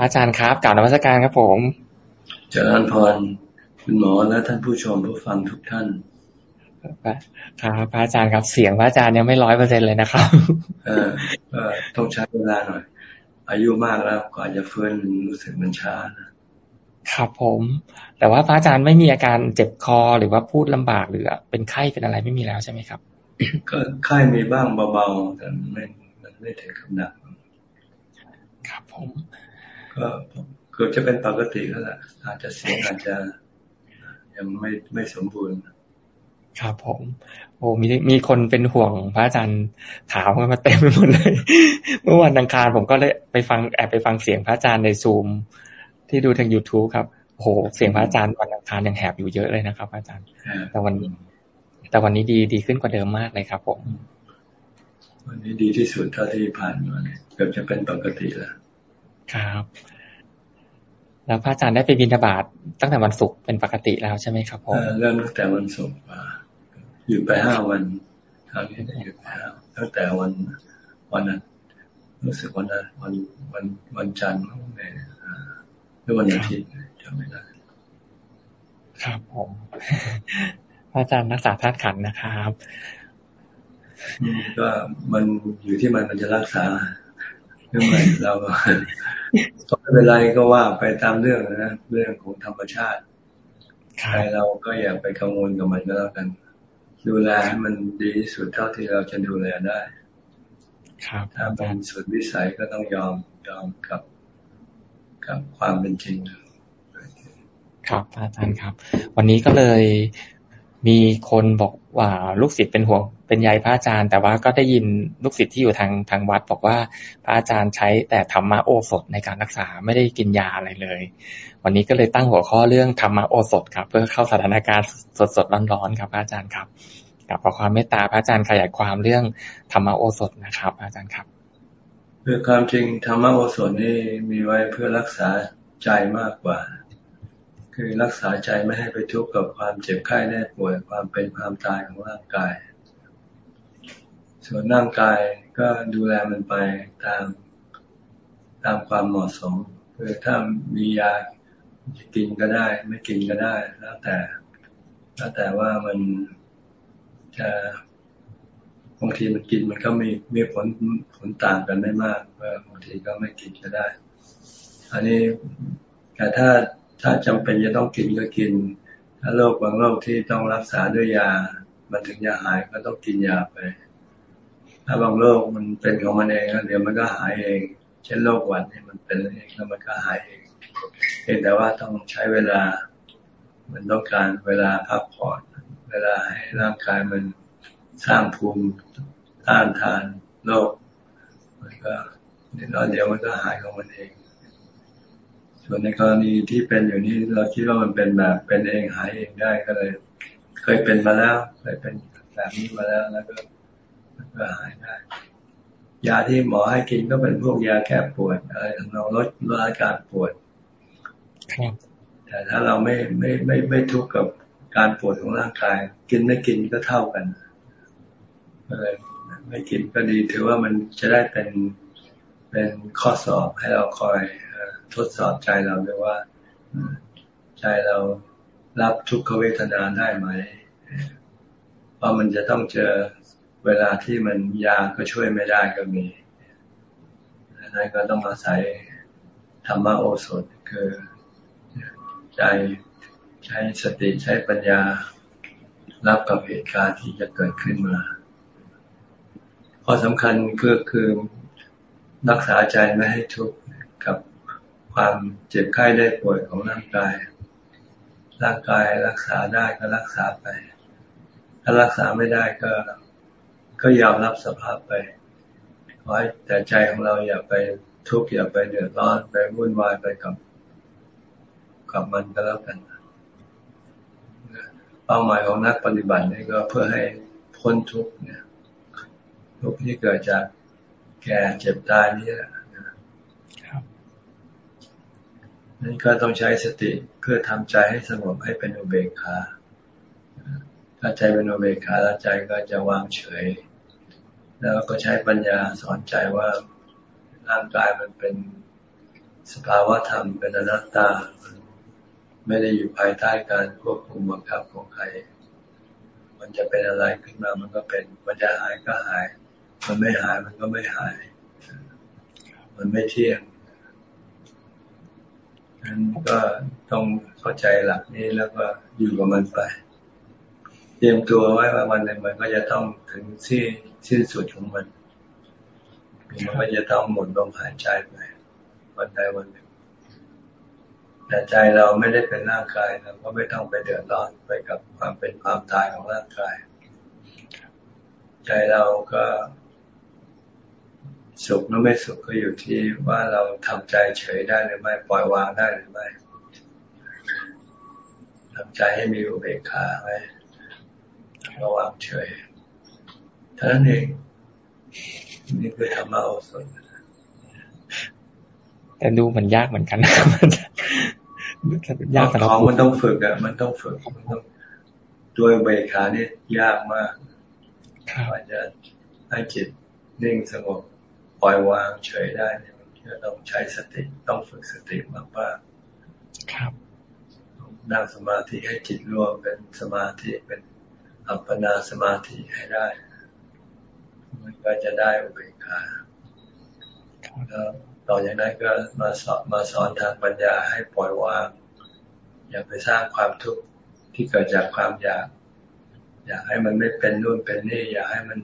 อาจารย์ครับกล่าวนวัตการครับผมเจริญพรคุณหมอและท่านผู้ชมผู้ฟังทุกท่านครับพระอาจารย์ครับเสียงพระอาจารย์ยังไม่ร้อยเปอร์เซ็นเลยนะครับเออต้องใช้เวลาหน่อย อายุมากแล้วกว่าจะเฟื้นรู้สึกมันช้านะครับผม แต่ว่าพระอาจารย์ไม่มีอาการเจ็บคอหรือว่าพูดลำบากหรือเป็นไข้เป็นอะไรไม่มีแล้วใช่ไหมครับ ก็ไข้มีบ้างเบาๆแต่ไม่มันไม่ถึงกับหนักครับผม ก็เกือบจะเป็นปกติแล้วแหละอาจจะเสียงอาจจะยังไม่ไม่สมบูรณ์ ครับผม โอ้มีมีคนเป็นห่วงพระอาจารย์ถามกันมาเต็มไปหมดเลย เมื่อวันอังคารผมก็เลยไปฟังแอบไปฟังเสียงพระอาจารย์ในซูม ที่ดูทาง youtube ครับโอ้โหเสียงพระอาจารย์วันอังคารยังแหบอยู่เยอะเลยนะครับ อาจารย์ แต่วันแต่วันนี้ดีดีขึ้นกว่าเดิมมากเลยครับผม วันนี้ดีที่สุดเท่าที่ผ่านมาเกือบจะเป็นปกติแล้ว ครับ แล้วพระอาจารย์ได้ไปบินทบาทตั้งแต่วันศุกร์เป็นปกติแล้วใช่ไหมครับผมเริ่มตั้งแต่วันศุกร์หยุดไปห้าวันคราวนี้หยุดไปห้าตั้งแต่วันวันนั้นรู้สึกวันนั้นวันวันวันจันทร์เนี่ยหรือวันอาทิตย์จำไม่ได้ครับผมพระอาจารย์รักษาธาตุขันนะครับ ก็มันอยู่ที่มันมันจะรักษา เรื่องอะไรเราก็ไม่เป็นไรก็ว่าไปตามเรื่องนะเรื่องของธรรมชาติใครเราก็อย่าไปกังวลกับมันก็แล้วกัน ดูแลให้มันดีที่สุดเท่าที่เราจะดูแลได้ครับถ้าเป็นสุดวิสัยก็ต้องยอมยอมกับกับความเป็นจริงครับอาจารย์ครับ วันนี้ก็เลย มีคนบอกว่าลูกศิษย์เป็นห่วงเป็นใยพระอาจารย์ แต่ว่าก็ได้ยินลูกศิษย์ที่อยู่ทางทางวัด บอกว่าพระอาจารย์ใช้แต่ธรรมะโอสถในการรักษาไม่ได้กินยาอะไรเลย วันนี้ก็เลยตั้งหัวข้อเรื่องธรรมะโอสถครับ เพื่อเข้าสถานการณ์สดสดร้อนๆครับพระอาจารย์ครับกับขอความเมตตาพระอาจารย์ขยายความเรื่องธรรมโอสถนะครับ อาจารย์ครับเพื่อความจริงธรรมโอสถนี่มีไว้เพื่อรักษาใจมากกว่า คือรักษาใจไม่ให้ไปทุกข์กับความเจ็บไข้แน่ป่วยความเป็นความตายของร่างกาย ส่วนร่างกายก็ดูแลมันไปตามตามความเหมาะสม คือถ้ามียากินก็ได้ ไม่กินก็ได้ แล้วแต่ แล้วแต่ว่ามันจะบางทีมันกินมันก็มีมีผลผลต่างกันไม่มากบางทีก็ไม่กินก็ได้ อันนี้แต่ถ้า ถ้าจำเป็นจะต้องกินก็กิน ถ้าโรคบางโรคที่ต้องรักษาด้วยยา มันถึงจะหายก็ต้องกินยาไป ถ้าบางโรคมันเป็นของมันเองแล้วเดี๋ยวมันก็หายเอง เช่นโรคหวัดนี่มันเป็นเองแล้วมันก็หายเองเพียงแต่ว่าต้องใช้เวลา มันต้องการเวลาพักผ่อนเวลาให้ร่างกายมันสร้างภูมิต้านทานโรคมันก็เดี๋ยวเดี๋ยวมันก็หายของมันเอง ส่วนในกรณีที่เป็นอยู่นี้เราคิดว่ามันเป็นแบบเป็นเองหายเองได้ก็เลย เคยเป็นมาแล้วเคยเป็นแบบนี้มาแล้วแล้วก็ก็หายได้ ยาที่หมอให้กินก็เป็นพวกยาแก้ปวดอะไรทำนองลดลดอาการปวดแต่ถ้าเราไม่ไม่ไม่ไม่ทุกข์กับการปวดของร่างกาย กินไม่กินก็เท่ากันก็เลยไม่กินก็ดีถือว่ามันจะได้เป็นเป็นข้อสอบให้เราคอย ทดสอบใจเราด้วยว่าใจเรารับทุกขเวทนาได้ไหมเพราะมันจะต้องเจอเวลาที่มันยาก็ช่วยไม่ได้ก็มีนั้นก็ต้องอาศัยธรรมโอสถคือใจใช้สติใช้ปัญญารับกับเหตุการณ์ที่จะเกิดขึ้นมาข้อสำคัญก็คือรักษาใจไม่ให้ทุกข์ ความเจ็บไข้ได้ป่วยของร่างกาย ร่างกายรักษาได้ก็รักษาไป ถ้ารักษาไม่ได้ก็ ก็ยอมรับสภาพไปขอให้แต่ใจของเราอย่าไปทุกข์อย่าไปเดือดร้อนไปวุ่นวายไปกับกับมันก็แล้วกันเป้าหมายของนักปฏิบัตินี่ก็เพื่อให้พ้นทุกข์เนี่ยทุกข์ที่เกิดจากแก่เจ็บตายนี่แหละ นั่นก็ต้องใช้สติเพื่อทำใจให้สงบให้เป็นอุเบกขาถ้าใจเป็นอุเบกขาแล้วใจก็จะวางเฉย แล้วก็ใช้ปัญญาสอนใจว่าร่างกายมันเป็นสภาวะธรรมเป็นอนัตตา ไม่ได้อยู่ภายใต้การควบคุมบังคับของใคร มันจะเป็นอะไรขึ้นมามันก็เป็น มันจะหายก็หาย มันไม่หายมันก็ไม่หาย มันไม่เที่ยง นั้นก็ต้องเข้าใจหลักนี้แล้วก็อยู่กับมันไป เตรียมตัวไว้ว่าวันหนึ่งมันก็จะต้องถึงที่สิ้นสุดของมันมันก็จะต้องหมดลมหายใจไปวันใดวันหนึ่งแต่ใจเราไม่ได้เป็นร่างกายเราก็ไม่ต้องไปเดือดร้อนไปกับความเป็นความตายของร่างกาย ใจเราก็ สุขหรือไม่สุขก็อยู่ที่ว่าเราทำใจเฉยได้หรือไม่ปล่อยวางได้หรือไม่ทำใจให้มีอุเบกขาไว้ระวางเฉยเท่านั้นเองนี่คือธรรมะโอสถแต่ดูมันยากเหมือนกันนะครับยากของมันต้องฝึกอะมันต้องฝึกมันต้องตัวเบขานี่ยากมากว่าจะให้จิตนิ่งสงบป ล่อยวางเฉยได้เนี่ยมันจะต้องใช้สติต้องฝึกสติมากว่าครับนั่งสมาธิให้จิตรวมเป็นสมาธิเป็นอัปปนาสมาธิให้ได้ มันก็จะได้อุเบกขาแล้วต่อจากนั้นก็มาสอนมาสอนทางปัญญาให้ปล่อยวาง อย่าไปสร้างความทุกข์ที่เกิดจากความอยาก อยากให้มันไม่เป็นนู่นเป็นนี่ อยากให้มัน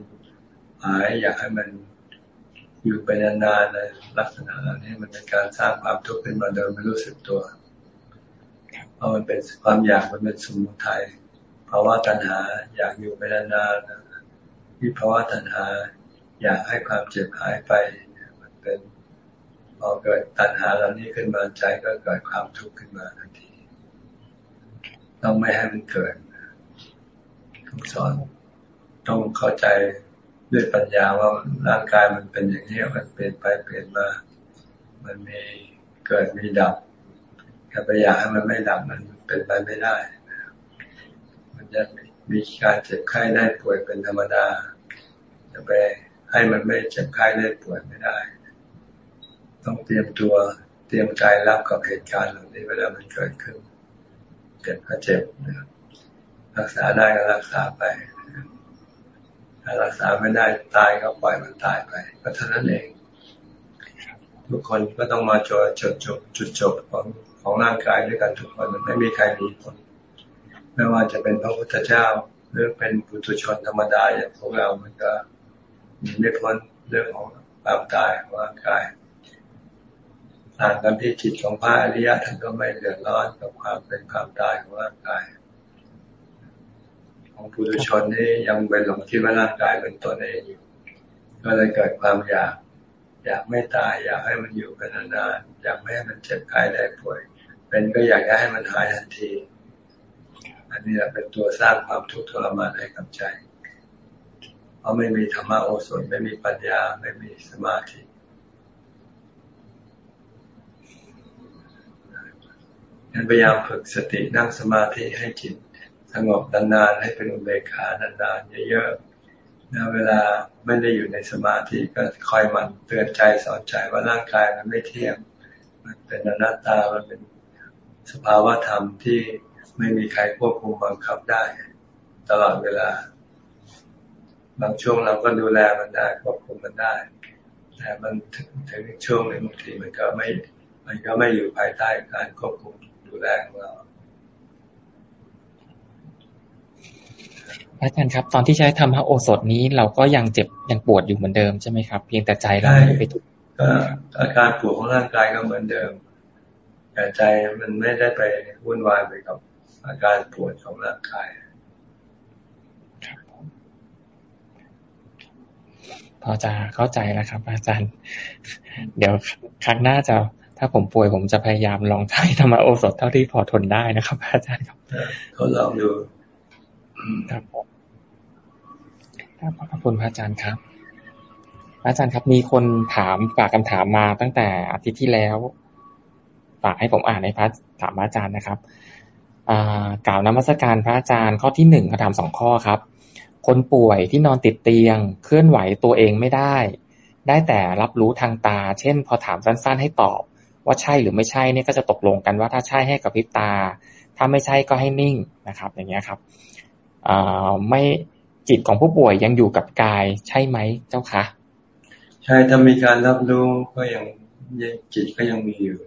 หาย อยากให้มัน อยู่ไปนานๆนะลักษณะนี้มันเป็นการสร้างความทุกข์ขึ้นมาโดยไม่รู้สึกตัว เพราะมันเป็นความอยากมันเป็นสมุทัยภาวะตัณหาอยากอยู่ไปนานๆนะวิภาวะตัณหา อยากให้ความเจ็บหายไป มันเป็นพอเกิดตัณหาเหล่านี้ขึ้นมาใจก็เกิดความทุกข์ขึ้นมาทันทีต้องไม่ให้มันเกิดต้องสอนต้องเข้าใจ ด้วยปัญญาว่าร่างกายมันเป็นอย่างนี้มันเปลี่ยนไปเปลี่ยนมา มันมีเกิดมีดับแค่ไปอยากให้มันไม่ดับมันเป็นไปไม่ได้ มันจะมีการเจ็บไข้ได้ป่วยเป็นธรรมดา จะไปให้มันไม่เจ็บไข้ได้ป่วยไม่ได้ ต้องเตรียมตัวเตรียมใจรับกับเหตุการณ์เหล่านี้เวลามันเกิดขึ้น เจ็บก็เจ็บรักษาได้ก็รักษาไป ถ้ารักษาไม่ได้ตายก็ปล่อยมันตายไปก็เท่านั้นเอง ทุกคนก็ต้องมาจดจุดจบจุดจบของของร่างกายด้วยกันทุกคนไม่มีใครมีผลไม่ว่าจะเป็นพระพุทธเจ้า หรือเป็นปุถุชนธรรมดาอย่างพวกเรา มันก็มีไม่พ้นเรื่องของความตายของร่างกายต่างกันที่จิตของพระอริยะท่านก็ไม่เดือดร้อนกับความเป็นความตายของร่างกาย ของปุถุชนนี่ยังเป็นหลงที่ว่าร่างกายเป็นตัวเองอยู่ ก็เลยเกิดความอยาก อยากไม่ตาย อยากให้มันอยู่เป็นนานๆอยากไม่ให้มันเจ็บกายได้ป่วย เป็นก็อยากให้มันหายทันที อันนี้เป็นตัวสร้างความทุกข์ทรมานให้กับใจ เพราะไม่มีธรรมะโอสถไม่มีปัญญาไม่มีสมาธิพยายามฝึกสตินั่งสมาธิให้จิต สงบนานๆให้เป็นอุเบกขานานๆเยอะๆนะเวลาไม่ได้อยู่ในสมาธิก็คอยมันเตือนใจสอนใจว่าร่างกายมันไม่เที่ยง มันเป็นอนัตตา มันเป็นสภาวะธรรมที่ไม่มีใครควบคุมบังคับได้ ตลอดเวลา บางช่วงเราก็ดูแลมันได้ควบคุมมันได้ แต่มันถึงถึงช่วงหนึ่งบางทีมันก็ไม่ มันก็ไม่อยู่ภายใต้การควบคุมดูแลของเรา อาจารย์ครับ ตอนที่ใช้ธรรมะโอสถนี้เราก็ยังเจ็บยังปวดอยู่เหมือนเดิมใช่ไหมครับ เพียงแต่ใจเราไม่ไปทุกอาการปวดของร่างกายก็เหมือนเดิมแต่ใจมันไม่ได้ไปวุ่นวายไปกับ อาการปวดของร่างกายพอจะเข้าใจแล้วครับ อาจารย์ เดี๋ยวครั้งหน้าจะถ้าผมป่วยผมจะพยายามลองใช้ธรรมโอสถเท่าที่พอทนได้นะครับ อาจารย์ครับเขาลองดูครับ ครับขอบคุณพระอาจารย์ครับพระอาจารย์ครับมีคนถามฝากคำถามมาตั้งแต่อาทิตย์ที่แล้ว ฝากให้ผมอ่านในพระถามพระอาจารย์นะครับกล่าวนมัสการพระอาจารย์ข้อที่หนึ่งคำถามสองข้อครับ คนป่วยที่นอนติดเตียง เคลื่อนไหวตัวเองไม่ได้ ได้แต่รับรู้ทางตา เช่น พอถามสั้นๆให้ตอบ ว่าใช่หรือไม่ใช่เนี่ยก็จะตกลงกันว่าถ้าใช่ให้กับพิบตา ถ้าไม่ใช่ก็ให้นิ่งนะครับ อย่างเงี้ยครับไม่ จิตของผู้ป่วยยังอยู่กับกายใช่ไหมเจ้าคะใช่ถ้ามีการรับรู้ก็ยังจิตก็ยังมีอยู่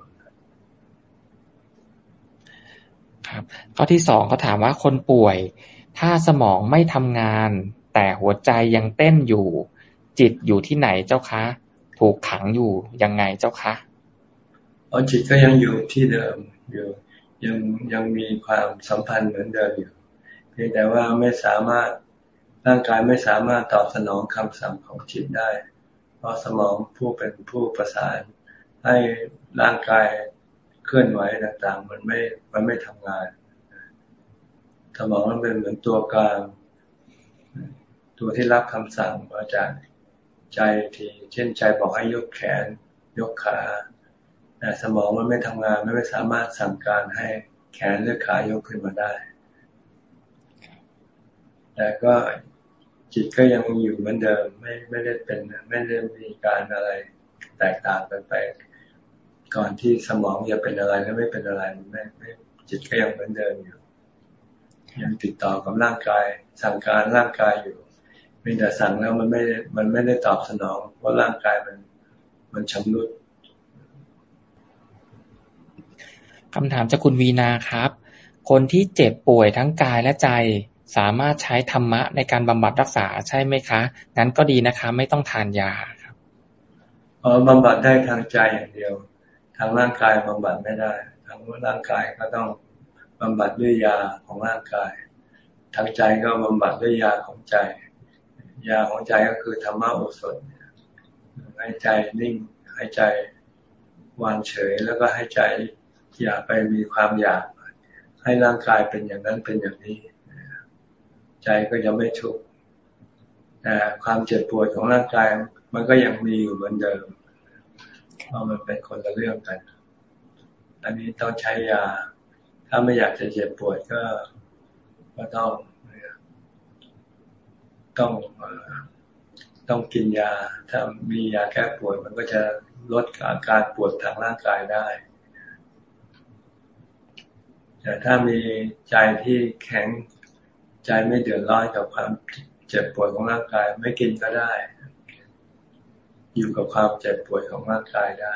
ครับข้อที่สองเขาถามว่าคนป่วย ถ้าสมองไม่ทำงาน แต่หัวใจยังเต้นอยู่ จิตอยู่ที่ไหนเจ้าคะ ถูกขังอยู่ยังไงเจ้าคะอ๋อจิตก็ยังอยู่ที่เดิมอยู่ยังยังมีความสัมพันธ์เหมือนเดิมอยู่เพียงแต่ว่าไม่สามารถ ร่างกายไม่สามารถตอบสนองคำสั่งของจิตได้ เพราะสมองผู้เป็นผู้ประสานให้ร่างกายเคลื่อนไหวต่างๆ มันไม่ มันไม่ทำงาน สมองมันเป็นเหมือนตัวกลาง ตัวที่รับคำสั่งมาจากใจทีเช่นใจบอกให้ยกแขน ยกขาแต่สมองมันไม่ทำงาน ไม่สามารถสั่งการให้แขนหรือขายกขึ้นมาได้ แต่ก็ จิตก็ยังอยู่เหมือนเดิม ไม่ไม่ได้เป็นไม่ได้มีการอะไรแตกต่างกันไป ก่อนที่สมองจะเป็นอะไรแล้วไม่เป็นอะไรไม่ไม่จิตก็ยังเหมือนเดิมอยู่ ยังติดต่อกับร่างกาย สั่งการร่างกายอยู่มีแต่สั่งแล้วมันไม่ มันไม่ได้ตอบสนองเพราะร่างกายมันมันชำรุดคำถามจากคุณวีนาครับ คนที่เจ็บป่วยทั้งกายและใจ สามารถใช้ธรรมะในการบำบัดรักษาใช่ไหมคะ งั้นก็ดีนะคะ ไม่ต้องทานยาครับอ๋อบำบัดได้ทางใจอย่างเดียว ทางร่างกายบำบัดไม่ได้ ทางร่างกายก็ต้องบำบัดด้วยยาของร่างกาย ทางใจก็บำบัดด้วยยาของใจ ยาของใจก็คือธรรมะโอสถให้ใจนิ่งให้ใจวางเฉยแล้วก็ให้ใจอย่าไปมีความอยาก ให้ร่างกายเป็นอย่างนั้นเป็นอย่างนี้ ใจก็จะไม่ทุกข์แต่ความเจ็บปวดของร่างกายมันก็ยังมีอยู่เหมือนเดิมเพราะมันเป็นคนละเรื่องกัน อันนี้ต้องใช้ยา ถ้าไม่อยากจะเจ็บปวดก็ก็ต้องต้องต้องกินยา ถ้ามียาแก้ปวดมันก็จะลดอาการปวดทางร่างกายได้แต่ถ้ามีใจที่แข็ง ใจไม่เดือดร้อนกับความเจ็บปวดของร่างกาย ไม่กินก็ได้ อยู่กับความเจ็บปวดของร่างกายได้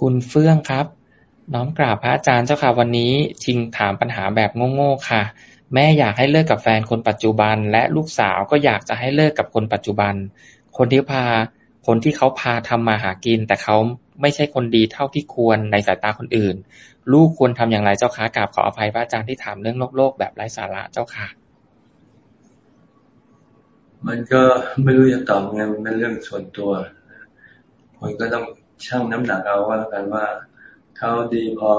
คุณเฟื่องครับ น้อมกราบพระอาจารย์เจ้าค่ะวันนี้ชิงถามปัญหาแบบโง่ๆค่ะ แม่อยากให้เลิกกับแฟนคนปัจจุบัน และลูกสาวก็อยากจะให้เลิกกับคนปัจจุบัน คนที่พา คนที่เขาพาทำมาหากิน แต่เขาไม่ใช่คนดีเท่าที่ควรในสายตาคนอื่น ลูกควรทำอย่างไรเจ้าคะกราบขออภัยพระอาจารย์ที่ถามเรื่องโลกโลกแบบไร้สาระเจ้าค่ะ มันก็ไม่รู้จะตอบไงมันเป็นเรื่องส่วนตัวคนก็ต้องชั่งน้ำหนักเอาว่ากันว่าเขาดีพอ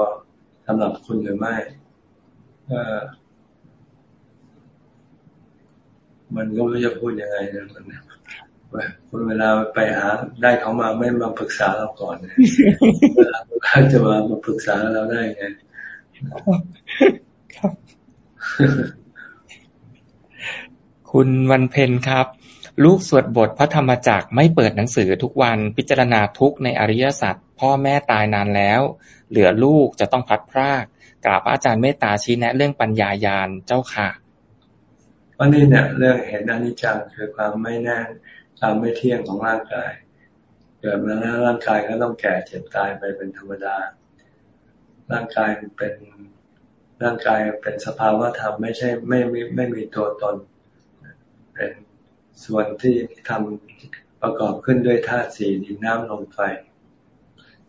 สำหรับคุณหรือไม่มันก็ไม่รู้จะพูดยังไงนะมัน คนเวลาไปหาได้เขามาไม่มาปรึกษาเราก่อนเนี่ยเวลาเขาจะมามาปรึกษาเราได้ไงครับ คุณวันเพ็ญครับ ลูกสวดบทพระธรรมจักรไม่เปิดหนังสือทุกวันพิจารณาทุกในอริยสัจพ่อแม่ตายนานแล้ว เหลือลูกจะต้องพัดพรากกราบอาจารย์เมตตาชี้แนะเรื่องปัญญายาณเจ้าค่ะวันนี้เนี่ยเรื่องเห็นอนิจจังคือความไม่แน่ ความไม่เที่ยงของร่างกาย เกิดมาแล้วร่างกายก็ต้องแก่เจ็บตายไปเป็นธรรมดา ร่างกายเป็นร่างกายเป็นสภาวะธรรมไม่ใช่ไม่ไม่ไม่มีตัวตน เป็นส่วนที่ทำประกอบขึ้นด้วยธาตุสี่ดินน้ำลมไฟ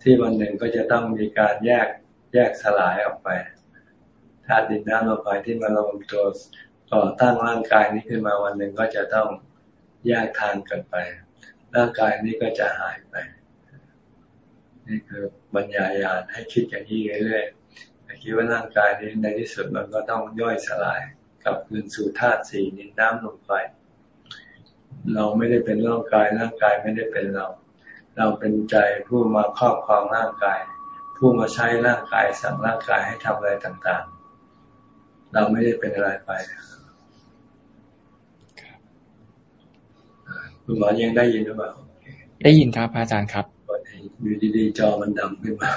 ที่วันหนึ่งก็จะต้องมีการแยกแยกสลายออกไปธาตุดินน้ำลมไฟที่มารวมตัวต่อตั้งร่างกายนี้ขึ้นมาวันหนึ่งก็จะต้อง แยกทางกันไป ร่างกายนี้ก็จะหายไป นี่คือบรรยายาณให้คิดอย่างนี้เรื่อยๆคิดว่าร่างกายนี้ในที่สุดมันก็ต้องย่อยสลายกลับคืนสู่ธาตุสี่ดินน้ำลมไฟเราไม่ได้เป็นร่างกายร่างกายไม่ได้เป็นเรา เราเป็นใจผู้มาครอบครองร่างกาย ผู้มาใช้ร่างกายสั่งร่างกายให้ทำอะไรต่างๆ เราไม่ได้เป็นอะไรไป คคุณหมอยังได้ยินหรือเปล่า ได้ยินครับอาจารย์ครับอยู่ดีๆจอมันดำขึ้นมา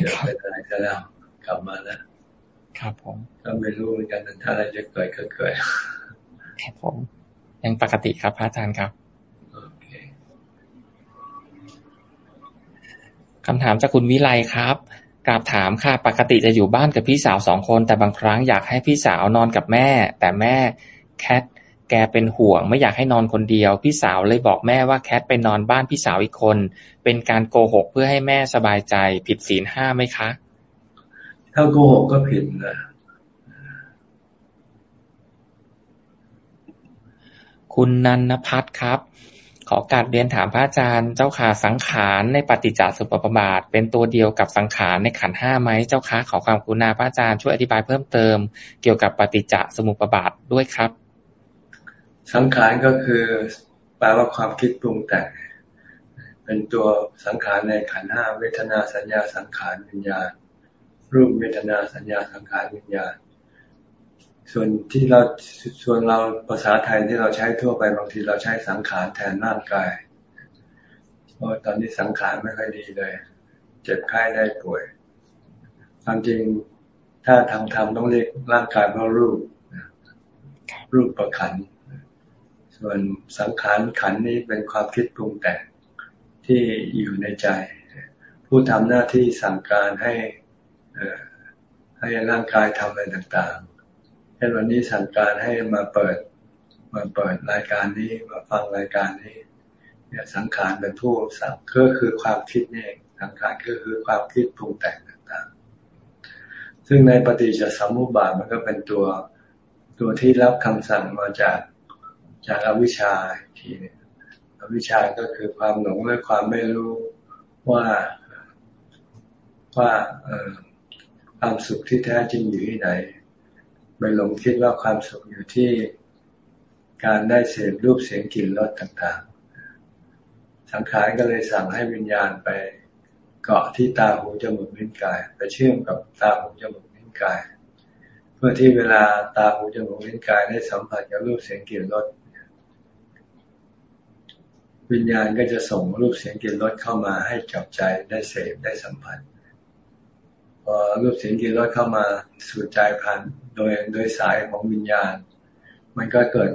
เดี๋ยวไปอะไรก็แล้วกลับมาแล้วครับผม ก็ไม่รู้เหมือนกันถ้าอะไรจะเกิดก็เกิดครับผม ยังปกติครับพระอาจารย์ครับคำถามจากคุณวิไลครับกราบถามค่ะปกติจะอยู่บ้านกับพี่สาวสองคน แต่บางครั้งอยากให้พี่สาวนอนกับแม่ แต่แม่แคทแกเป็นห่วง ไม่อยากให้นอนคนเดียว พี่สาวเลยบอกแม่ว่าแคทไปนอนบ้านพี่สาวอีกคน เป็นการโกหกเพื่อให้แม่สบายใจ ผิดศีลห้าไหมคะ ถ้าโกหกก็ผิดนะคุณนันพัฒครับ ขอการเรียนถามพระอาจารย์ เจ้าขาสังขารในปฏิจจสุปปบาท เป็นตัวเดียวกับสังขารในขันห้าไหมเจ้าคะขอความกรุณาพระอาจารย์ช่วยอธิบายเพิ่มเติม เกี่ยวกับปฏิจจสมุปบาทด้วยครับ สังขารก็คือแปลว่าความคิดปรุงแต่ง เป็นตัวสังขารในขันห้าเวทนาสัญญาสังขารวิญญาณ รูปเวทนาสัญญาสังขารวิญญาณ ส่วนที่เราส่วนเราภาษาไทยที่เราใช้ทั่วไปบางทีเราใช้สังขารแทนร่างกายเพราะตอนนี้สังขารไม่ค่อยดีเลย เจ็บไข้ได้ป่วยความจริงถ้าทางธรรมต้องเรียกร่างกายว่ารูป รูปประขัน ส่วนสังขารขันนี้เป็นความคิดปรุงแต่งที่อยู่ในใจ ผู้ทำหน้าที่สั่งการให้ให้ร่างกายทำอะไรต่างเช่นวันนี้สั่งการให้มาเปิดมาเปิดรายการนี้มาฟังรายการนี้เนี่ยสังขารเป็นผู้สั่งก็คือความคิดนี่เองสังขารก็คือความคิดปรุงแต่งต่างๆ ซึ่งในปฏิจจสมุปบาทมันก็เป็นตัวตัวที่รับคำสั่งมาจาก จากอวิชชาทีนี้อวิชชาก็คือความหลงและความไม่รู้ว่าว่าความสุขที่แท้จริงอยู่ที่ไหนไปหลงคิดว่าความสุขอยู่ที่การได้เสพรูปเสียงกลิ่นรสต่างๆ สังขารก็เลยสั่งให้วิญญาณไปเกาะที่ตาหูจมูกลิ้นกาย ไปเชื่อมกับตาหูจมูกลิ้นกาย เพื่อที่เวลาตาหูจมูกลิ้นกายได้สัมผัสกับรูปเสียงกลิ่นรส วิญญาณก็จะส่งรูปเสียงกลิ่นรสเข้ามาให้จับใจได้เสพได้สัมผัสพอรูปเสียงกลิ่นรสเข้ามาสู่ใจผ่านโดยโดยสายของวิญญาณ มันก็เกิด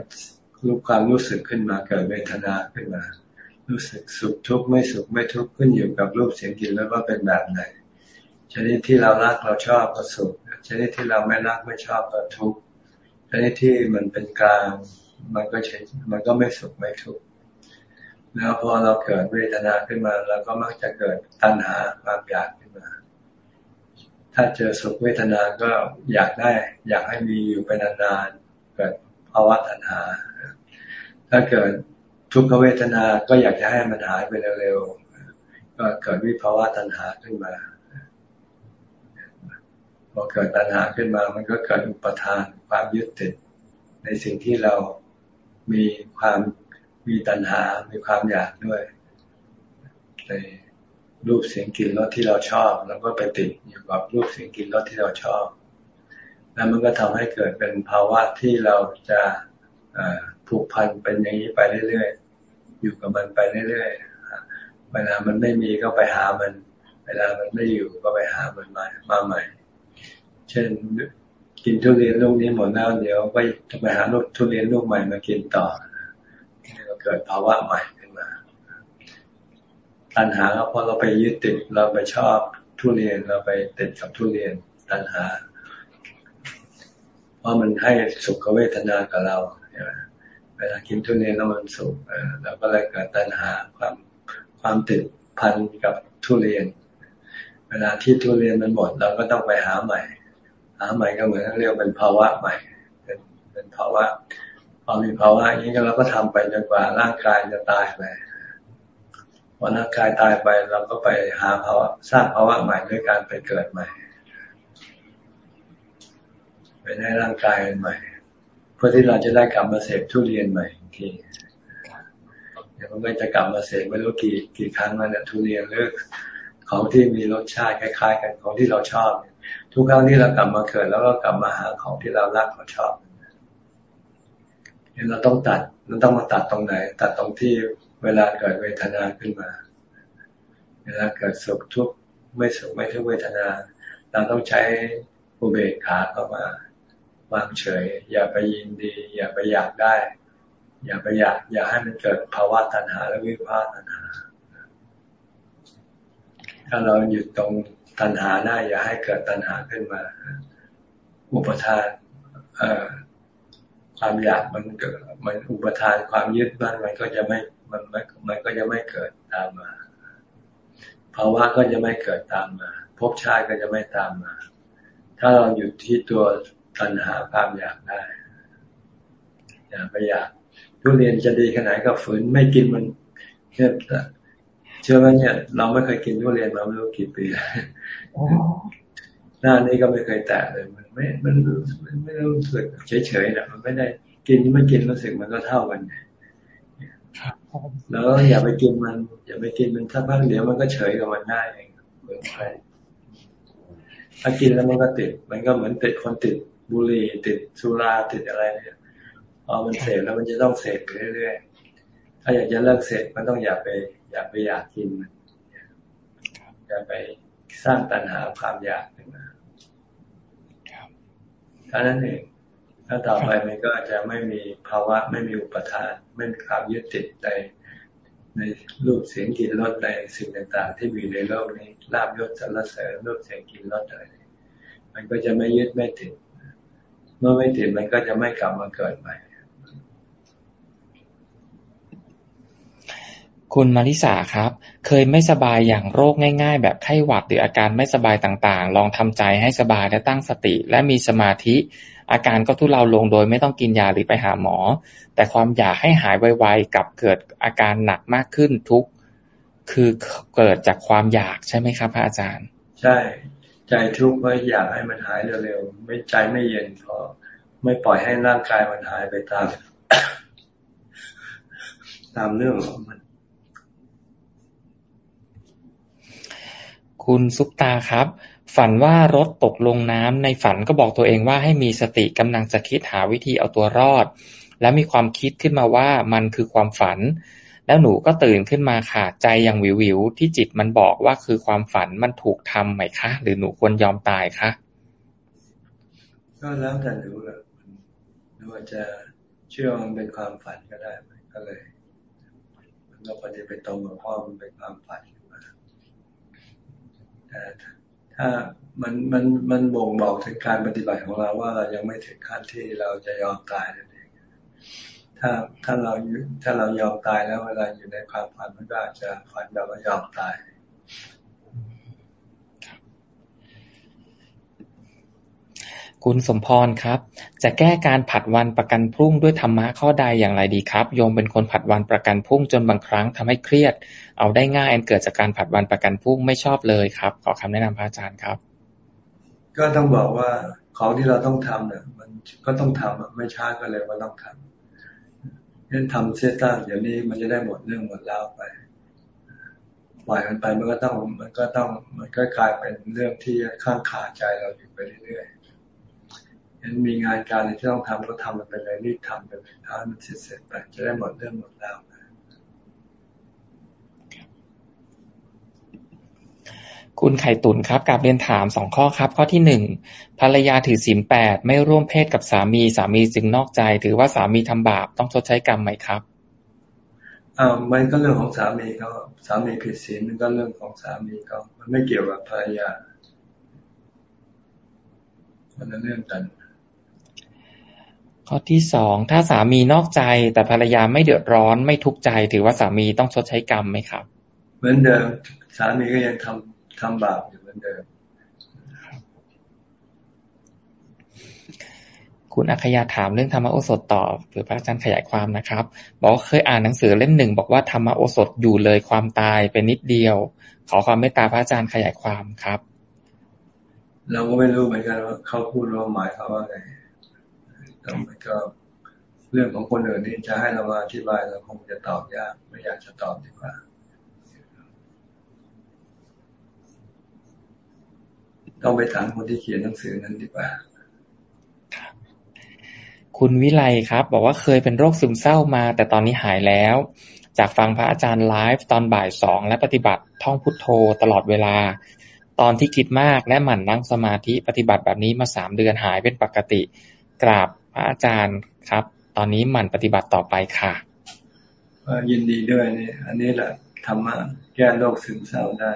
รูปความรู้สึกขึ้นมาเกิดเวทนาขึ้นมา รู้สึกสุขทุกข์ไม่สุขไม่ทุกข์ขึ้นอยู่กับรูปเสียงกลิ่นรสว่าเป็นแบบไหนชนิดที่เรารักเราชอบก็สุขชนิดที่เราไม่รักไม่ชอบก็ทุกข์ชนิดที่มันเป็นกลางมันก็เฉยมันก็ไม่สุขไม่ทุกข์ แล้วพอเราเกิดเวทนาขึ้นมาเราก็มักจะเกิดตัณหาความอยากขึ้นมา ถ้าเจอสุขเวทนาก็อยากได้ อยากให้มีอยู่เป็นนานๆเกิดภาวะตัณหา ถ้าเกิดทุกขเวทนาก็อยากจะให้มันหายไปเร็วๆก็เกิดวิภาวะตัณหาขึ้นมาพอเกิดตัณหาขึ้นมา มันก็เกิดอุปทานความยึดติดในสิ่งที่เรามีความ มีตัณหา มีความอยากด้วยเลยรูปเสียงกลิ่นรสที่เราชอบเราก็ไปติดอยู่กับรูปเสียงกลิ่นรสที่เราชอบ แล้วมันก็ทำให้เกิดเป็นภาวะที่เราจะผูกพันเป็นอย่างนี้ไปเรื่อยๆ อยู่กับมันไปเรื่อยๆ เวลามันไม่มีก็ไปหามัน เวลามันไม่อยู่ก็ไปหามันมามาใหม่ เช่นกินทุเรียนลูกนี้หมดแล้วเดี๋ยวก็จะไปหาลูกทุเรียนลูกใหม่มากินต่อ เกิดภาวะใหม่ขึ้นมา ตัณหาเพราะเราไปยึดติดเราไปชอบทุเรียนเราไปติดกับทุเรียน ตัณหา เพราะมันให้สุขเวทนากับเราเวลากินทุเรียนแล้วมันสุขเราก็เลยเกิดตัณหาความความติดพันกับทุเรียน เวลาที่ทุเรียนมันหมด เราก็ต้องไปหาใหม่ หาใหม่ก็เหมือนเรียกเป็นภาวะใหม่ เป็นเป็นภาวะ พอมีภาวะอย่างนี้ก็เราก็ทำไปจนกว่าร่างกายจะตายไปพอร่างกายตายไปเราก็ไปหาภาวะสร้างภาวะใหม่ด้วยการไปเกิดใหม่ ไปได้ร่างกายใหม่ เพื่อที่เราจะได้กลับมาเสพทุเรียนใหม่ทีเดี๋ยวมันก็จะกลับมาเสพไม่รู้กี่กี่ครั้งแล้วเนี่ยทุเรียนเลือกของที่มีรสชาติคล้าย ๆ กันของที่เราชอบ ทุกครั้งที่เรากลับมาเกิดแล้วก็กลับมาหาของที่เรารักเราชอบเเราต้องตัดเราต้องมาตัดตรงไหน ตัดตรงที่เวลาเกิดเวทนาขึ้นมา เวลาเกิดสุขทุกข์ไม่สุขไม่ทุกข์เวทนา เราต้องใช้อุเบกขาเข้ามาวางเฉย อย่าไปยินดี อย่าไปอยากได้ อย่าไปอยาก อย่าให้มันเกิดภาวะตัณหาและวิภาตัณหา ถ้าเราหยุดตรงตัณหาได้อย่าให้เกิดตัณหาขึ้นมา อุปทาน ความอยากมันเกิดมันอุปทานความยึดบ้านมันก็จะไม่มันไม่มันก็จะไม่เกิดตามมาภาวะก็จะไม่เกิดตามมาภพชาติก็จะไม่ตามมา ถ้าเราหยุดที่ตัวตัณหาความอยากได้อย่าไปอยากทุเรียนจะดีขนาดก็ฝืนไม่กินมันเชื่อเชื่อไหมเนี่ย เราไม่เคยกินทุเรียนมาไม่รู้กี่ปีหน้านี้ก็ไม่เคยแตะเลยมัน ไม่มันไม่รู้สึกเฉยๆนะมันไม่ได้กินไม่กินรู้สึกมันก็เท่ากันแล้วอย่าไปกินมัน อย่าไปกินมันถ้าพักเดี๋ยวมันก็เฉยกับมันได้เองเหมือนใครถ้ากินแล้วมันก็ติด มันก็เหมือนติดคนติดบุหรี่ติดสุราติดอะไรเนี่ยพอมันเสพแล้วมันจะต้องเสพไปเรื่อยๆถ้าอยากจะเลิกเสพมันต้องอย่าไป อย่าไปอยากกินมันอย่าไปสร้างตัณหาความอยากขึ้นมา ท่านั้นเองถ้าต่อไปมันก็อาจจะไม่มีภาวะไม่มีอุปทาน ไม่มีความยึดติดในในรูปเสียงกลิ่นรสในสิ่งต่างๆ ที่มีในโลกนี้ลาบยศสรรเสริญรูปเสียงกลิ่นรสอะไรมันก็จะไม่ยึดไม่ติด เมื่อไม่ติดมันก็จะไม่กลับมาเกิดใหม่ คุณมาริสาครับ เคยไม่สบายอย่างโรคง่าย ๆ แบบไข้หวัดหรืออาการไม่สบายต่างๆ ลองทำใจให้สบายและตั้งสติ และมีสมาธิ อาการก็ทุเลาลงโดยไม่ต้องกินยาหรือไปหาหมอ แต่ความอยากให้หายไวๆกับเกิดอาการหนักมากขึ้นทุกคือเกิดจากความอยากใช่ไหมครับพระอาจารย์ ใช่ ใจทุกข์เพราะอยากให้มันหายเร็วๆไม่ใจไม่เย็นพอไม่ปล่อยให้ร่างกายมันหายไปตาม ตามเรื่องของมัน คุณซุปตาครับ ฝันว่ารถตกลงน้ำในฝันก็บอกตัวเองว่าให้มีสติกำลังจะคิดหาวิธีเอาตัวรอด และมีความคิดขึ้นมาว่ามันคือความฝัน แล้วหนูก็ตื่นขึ้นมาค่ะใจอย่างวิววิวที่จิตมันบอกว่าคือความฝันมันถูกทำไหมคะ หรือหนูควรยอมตายคะก็แล้วแต่หนูแหละหนูอาจจะเชื่อมันเป็นความฝันก็ได้ก็เลยมันก็ปฏิไปตรงกับพ่อมันเป็นความฝันแต่ ถ้ามันมันมันบ่งบอกถึงการปฏิบัติของเราว่าเรายังไม่ถึงขั้นที่เราจะยอมตายนั่นเองถ้าถ้าเราถ้าเรายอมตายแล้วเวลาอยู่ในความฝันมันก็อาจจะฝันแบบว่ายอมตายคุณสมพรครับ จะแก้การผัดวันประกันพรุ่งด้วยธรรมะข้อใดอย่างไรดีครับ โยมเป็นคนผัดวันประกันพรุ่งจนบางครั้งทำให้เครียด เอาได้ง่ายอันเกิดจากการผัดวันประกันพรุ่งไม่ชอบเลยครับ ขอคำแนะนำพระอาจารย์ครับ ก็ต้องบอกว่าของที่เราต้องทำเนี่ยมันก็ต้องทำไม่ช้าก็เลยว่าต้องทำนั่นทำเสียตั้งเดี๋ยวนี้มันจะได้หมดเรื่องหมดแล้วไปปล่อยมันไปมันก็ต้องมันก็ต้องมันก็กลายเป็นเรื่องที่ข้างขาใจเราอยู่ไปเรื่อยๆยังมีงานการอะไรที่ต้องทำก็ทำมันไปเลยรีบทำไปเลยท้ามันเสร็จไปจะได้หมดเรื่องหมดแล้ว คุณไข่ตุนครับกาบเรียนถามสองข้อครับ ข้อที่หนึ่งภรรยาถือศีลแปดไม่ร่วมเพศกับสามีสามีจึงนอกใจ ถือว่าสามีทำบาปต้องชดใช้กรรมไหมครับอ่ามันก็เรื่องของสามีเขาสามีผิดศีลมันก็เรื่องของสามีเขามันไม่เกี่ยวกับภรรยามันเรื่องกัน ข้อที่สองถ้าสามีนอกใจแต่ภรรยาไม่เดือดร้อนไม่ทุกข์ใจ ถือว่าสามีต้องชดใช้กรรมไหมครับ เหมือนเดิมสามีก็ยังทำ ทำบาปอยู่เหมือนเดิม คุณอัคยาถามเรื่องธรรมโอสถต่อเผื่อพระอาจารย์ขยายความนะครับ บอกเคยอ่านหนังสือเล่มหนึ่งบอกว่าธรรมโอสถอยู่เลยความตายเป็นนิดเดียว ขอความเมตตาพระอาจารย์ขยายความครับ เราก็ไม่รู้เหมือนกันว่าเขาพูดว่าหมายเขาว่าไงแต่มันก็เรื่องของคนอื่นนี่จะให้เรามาอธิบายเราคงจะตอบยากไม่อยากจะตอบดีกว่า ต้องไปถามคนที่เขียนหนังสือนั้นดีกว่าคุณวิไลครับ บอกว่าเคยเป็นโรคซึมเศร้ามา แต่ตอนนี้หายแล้ว จากฟังพระอาจารย์ไลฟ์ตอนบ่ายสองและปฏิบัติท่องพุทโธตลอดเวลา ตอนที่คิดมากและหมั่นนั่งสมาธิปฏิบัติแบบนี้มาสามเดือนหายเป็นปกติ กราบพระอาจารย์ครับ ตอนนี้หมั่นปฏิบัติต่อไปค่ะยินดีด้วยนี่อันนี้แหละธรรมะแก้โรคซึมเศร้าได้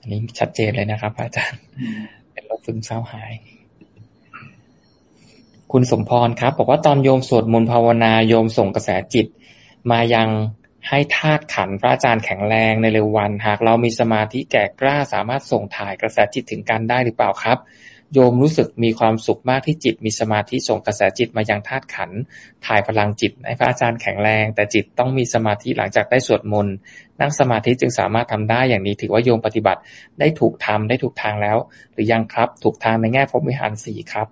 อันนี้ชัดเจนเลยนะครับอาจารย์ เป็นโรคซึมเศร้าหาย คุณสมพรครับบอกว่าตอนโยมสวดมนต์ภาวนาโยมส่งกระแสจิต มายังให้ธาตุขันพระอาจารย์แข็งแรงในเร็ววัน หากเรามีสมาธิแก่กล้าสามารถส่งถ่ายกระแสจิตถึงกันได้หรือเปล่าครับ โยมรู้สึกมีความสุขมากที่จิต มีสมาธิส่งกระแสจิตมายังธาตุขันถ่ายพลังจิตให้พระอาจารย์แข็งแรง แต่จิตต้องมีสมาธิหลังจากได้สวดมนต์นั่งสมาธิจึงสามารถทำได้อย่างนี้ถือว่าโยมปฏิบัติได้ถูกทำได้ถูกทางแล้ว หรือยังครับ ถูกทางในแง่พรหมวิหารสี่ครับ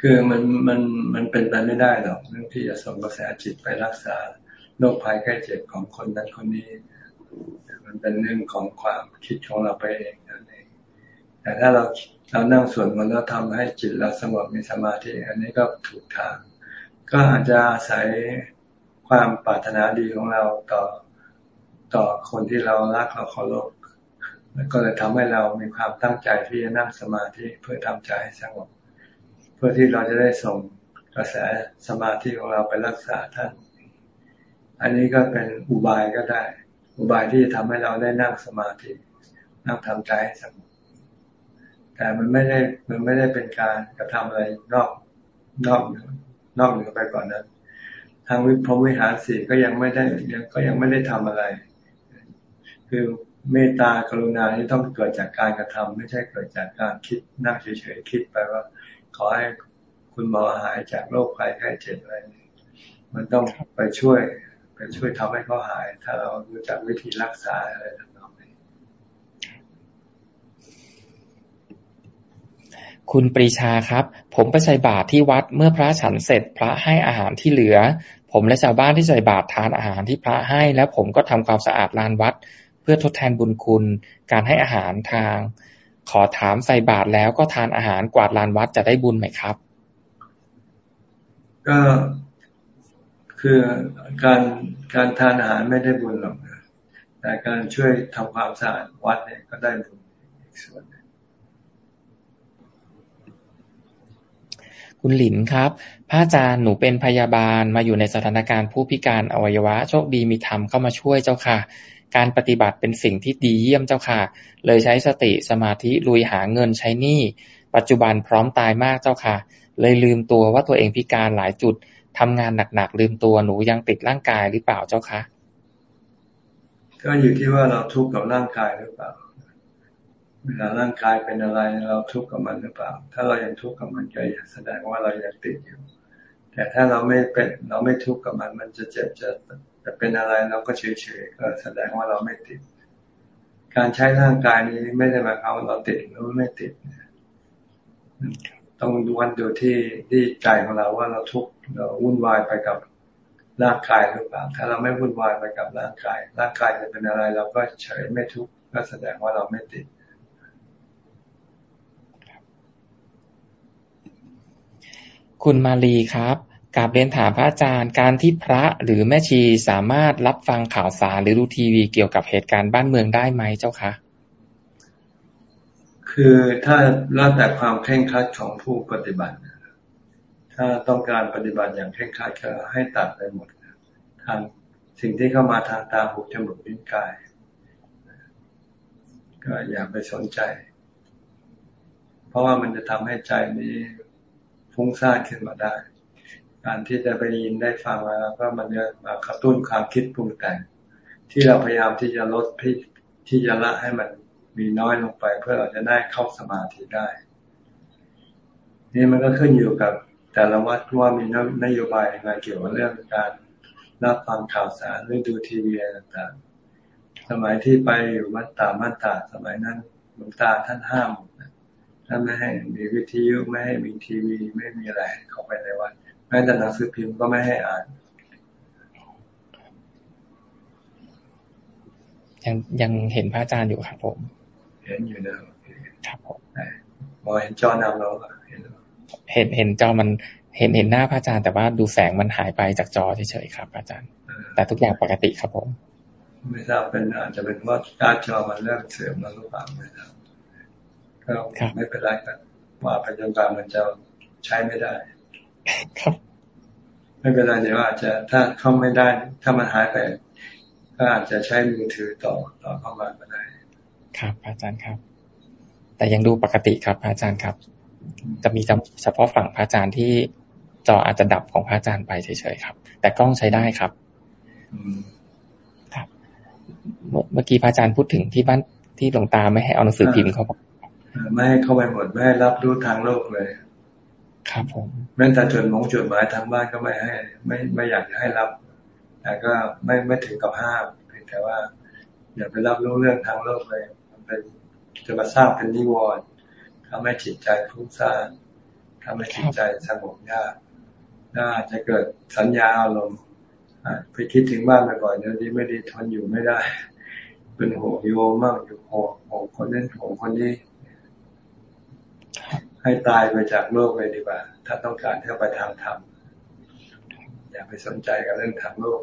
คือมันมันมันเป็นไปไม่ได้หรอกเรื่องที่จะส่งกระแสจิตไปรักษาโรคภัยแค่เจ็บของคนนั้นคนนี้ มันเป็นเรื่องของความคิดของเราไปเองนั่นเอง แต่ถ้าเราเรานั่งสวดมนต์แล้วทำให้จิตเราสงบมีสมาธิอันนี้ก็ถูกทาง ก็อาจจะอาศัยความปรารถนาดีของเราต่อต่อคนที่เรารักเราเคารพแล้วก็เลยทำให้เรามีความตั้งใจที่จะนั่งสมาธิเพื่อทำใจให้สงบ เพื่อที่เราจะได้ส่งกระแสสมาธิของเราไปรักษาท่าน อันนี้ก็เป็นอุบายก็ได้ อุบายที่จะทำให้เราได้นั่งสมาธินั่งทำใจให้สงบ แต่มันไม่ได้มันไม่ได้เป็นการกระทำอะไรนอกนอกนอกเหนือไปก่อนนั้นทางวิพรมวิหารสี่ก็ยังไม่ได้ยังก็ยังไม่ได้ทำอะไร คือเมตตากรุณาที่ต้องเกิดจากการกระทำไม่ใช่เกิดจากการคิดนั่งเฉยๆคิดไปว่า ขอให้คุณหมอหายจากโรคภัยไข้เจ็บอะไรมันต้องไปช่วย ไปช่วยทำให้เขาหาย ถ้าเรารู้จักวิธีรักษาอะไร คุณปรีชาครับ ผมไปใส่บาตรที่วัดเมื่อพระฉันเสร็จพระให้อาหารที่เหลือ ผมและชาวบ้านที่ใส่บาตรทานอาหารที่พระให้ แล้วผมก็ทำความสะอาดลานวัด เพื่อทดแทนบุญคุณ การให้อาหารทาง ขอถามใส่บาตรแล้วก็ทานอาหารกวาดลานวัดจะได้บุญไหมครับ ก็คือการการทานอาหารไม่ได้บุญหรอกแต่การช่วยทำความสะอาดวัดเนี่ยก็ได้บุญอีกส่วน คุณหลินครับ พระอาจารย์หนูเป็นพยาบาลมาอยู่ในสถานการณ์ผู้พิการอวัยวะ โชคดีมีธรรมเข้ามาช่วยเจ้าค่ะ การปฏิบัติเป็นสิ่งที่ดีเยี่ยมเจ้าค่ะ เลยใช้สติสมาธิลุยหาเงินใช้หนี้ ปัจจุบันพร้อมตายมากเจ้าค่ะ เลยลืมตัวว่าตัวเองพิการหลายจุดทำงานหนักๆลืมตัวหนูยังติดร่างกายหรือเปล่าเจ้าคะก็อยู่ที่ว่าเราทุกข์กับร่างกายหรือเปล่า เวลาร่างกายเป็นอะไรเราทุกข์กับมันหรือเปล่า ถ้าเรายังทุกข์กับมันก็แสดงว่าเรายังติดอยู่ แต่ถ้าเราไม่เป็นเราไม่ทุกข์กับมัน มันจะเจ็บจะจะเป็นอะไรเราก็เฉยๆก็แสดงว่าเราไม่ติด การใช้ร่างกายนี้ไม่ได้หมายความว่าเราติดหรือไม่ติด ต้องดูวันดูที่ที่ใจของเราว่าเราทุกข์เราวุ่นวายไปกับร่างกายหรือเปล่า ถ้าเราไม่วุ่นวายไปกับร่างกาย ร่างกายจะเป็นอะไร เราก็เฉยไม่ทุกข์ก็แสดงว่าเราไม่ติด คุณมาลีครับกาบเรียนถามพระอาจารย์การที่พระหรือแม่ชีสามารถรับฟังข่าวสารหรือดูทีวีเกี่ยวกับเหตุการณ์บ้านเมืองได้ไหมเจ้าคะ คือถ้าแล้วแต่ความเคร่งครัดของผู้ปฏิบัติ ถ้าต้องการปฏิบัติอย่างเคร่งครัดก็ให้ตัดไปหมดทางสิ่งที่เข้ามาทางตาหูจมูกลิ้นกาย ก็อย่าไปสนใจ เพราะว่ามันจะทำให้ใจนี้ ฟุ้งซ่านขึ้นมาได้ การที่จะไปยินได้ฟังมาแล้วก็มันจะมากระตุ้นความคิดปรุงแต่ง ที่เราพยายามที่จะลดพิที่จะละให้มันมีน้อยลงไป เพื่อเราจะได้เข้าสมาธิได้ นี่มันก็ขึ้นอยู่กับแต่ละวัดว่ามีนโยบายอะไรเกี่ยวกับเรื่องการรับฟังข่าวสารหรือดูทีวีต่างๆ สมัยที่ไปอยู่วัดตามันตาสมัยนั้นหลวงตาท่านห้าม ท่านไม่ให้มีวิทยุไม่ให้มีทีวี ไม่มีอะไรเข้าไปในวัดแม้แต่หนังสือพิมพ์ก็ไม่ให้อ่านยังยังเห็นพระอาจารย์อยู่ครับผม เห็นอยู่นะครับผมมองเห็นจอนำเราเห็เห็นเห็นจอมันเห็นเห็นหน้าพระอาจารย์แต่ว่าดูแสงมันหายไปจากจอเฉยๆครับ อาจารย์ แต่ทุกอย่างปกติครับผม ไม่ทราบเป็นอาจจะเป็นว่าการจอมันเริ่มเสื่อมแล้วหรือเปล่าไม่ทราบ ก็ไม่เป็นไรครับว่าพยาบาลมันจะใช้ไม่ได้ ครับ ไม่เป็นไรเดี๋ยวอาจจะถ้าเข้าไม่ได้ ถ้ามันหายไปก็อาจจะใช้มือถือต่อต่อเข้ามาก็ได้ ครับ อาจารย์ครับ แต่ยังดูปกติครับอาจารย์ครับ จะมีเฉพาะฝั่งพระอาจารย์ที่จออาจจะดับของพระอาจารย์ไปเฉยๆครับ แต่กล้องใช้ได้ครับครับ เมื่อกี้พระอาจารย์พูดถึงที่บ้านที่หลวงตาไม่ให้เอาหนังสือพิมพ์เข้า ไม่ให้เข้าไปหมดไม่ให้รับรู้ทางโลกเลย ครับผมแม้แต่จดหมงจดหมายทางบ้านก็ไม่ให้ ไม่ไม่อยากให้รับ แต่ก็ไม่ไม่ถึงกับห้ามเพียงแต่ว่า อย่าไปรับรู้เรื่องทางโลกเลย มันเป็นจะมาสร้างเป็นนิวรณ์ทำให้จิตใจฟุ้งซ่านทำให้จิตใจสงบยากน่าจะเกิดสัญญาอารมณ์ไปคิดถึงบ้านบ่อยๆเดี๋ยวนี้ไม่ดีทนอยู่ไม่ได้ เป็นห่วงโยมมากอยู่ห่วงห่วงคนนั้นห่วงคนนี้ ให้ตายไปจากโลกเลยดีกว่า ถ้าต้องการที่จะไปทางธรรมอย่าไปสนใจกับเรื่องทางโลก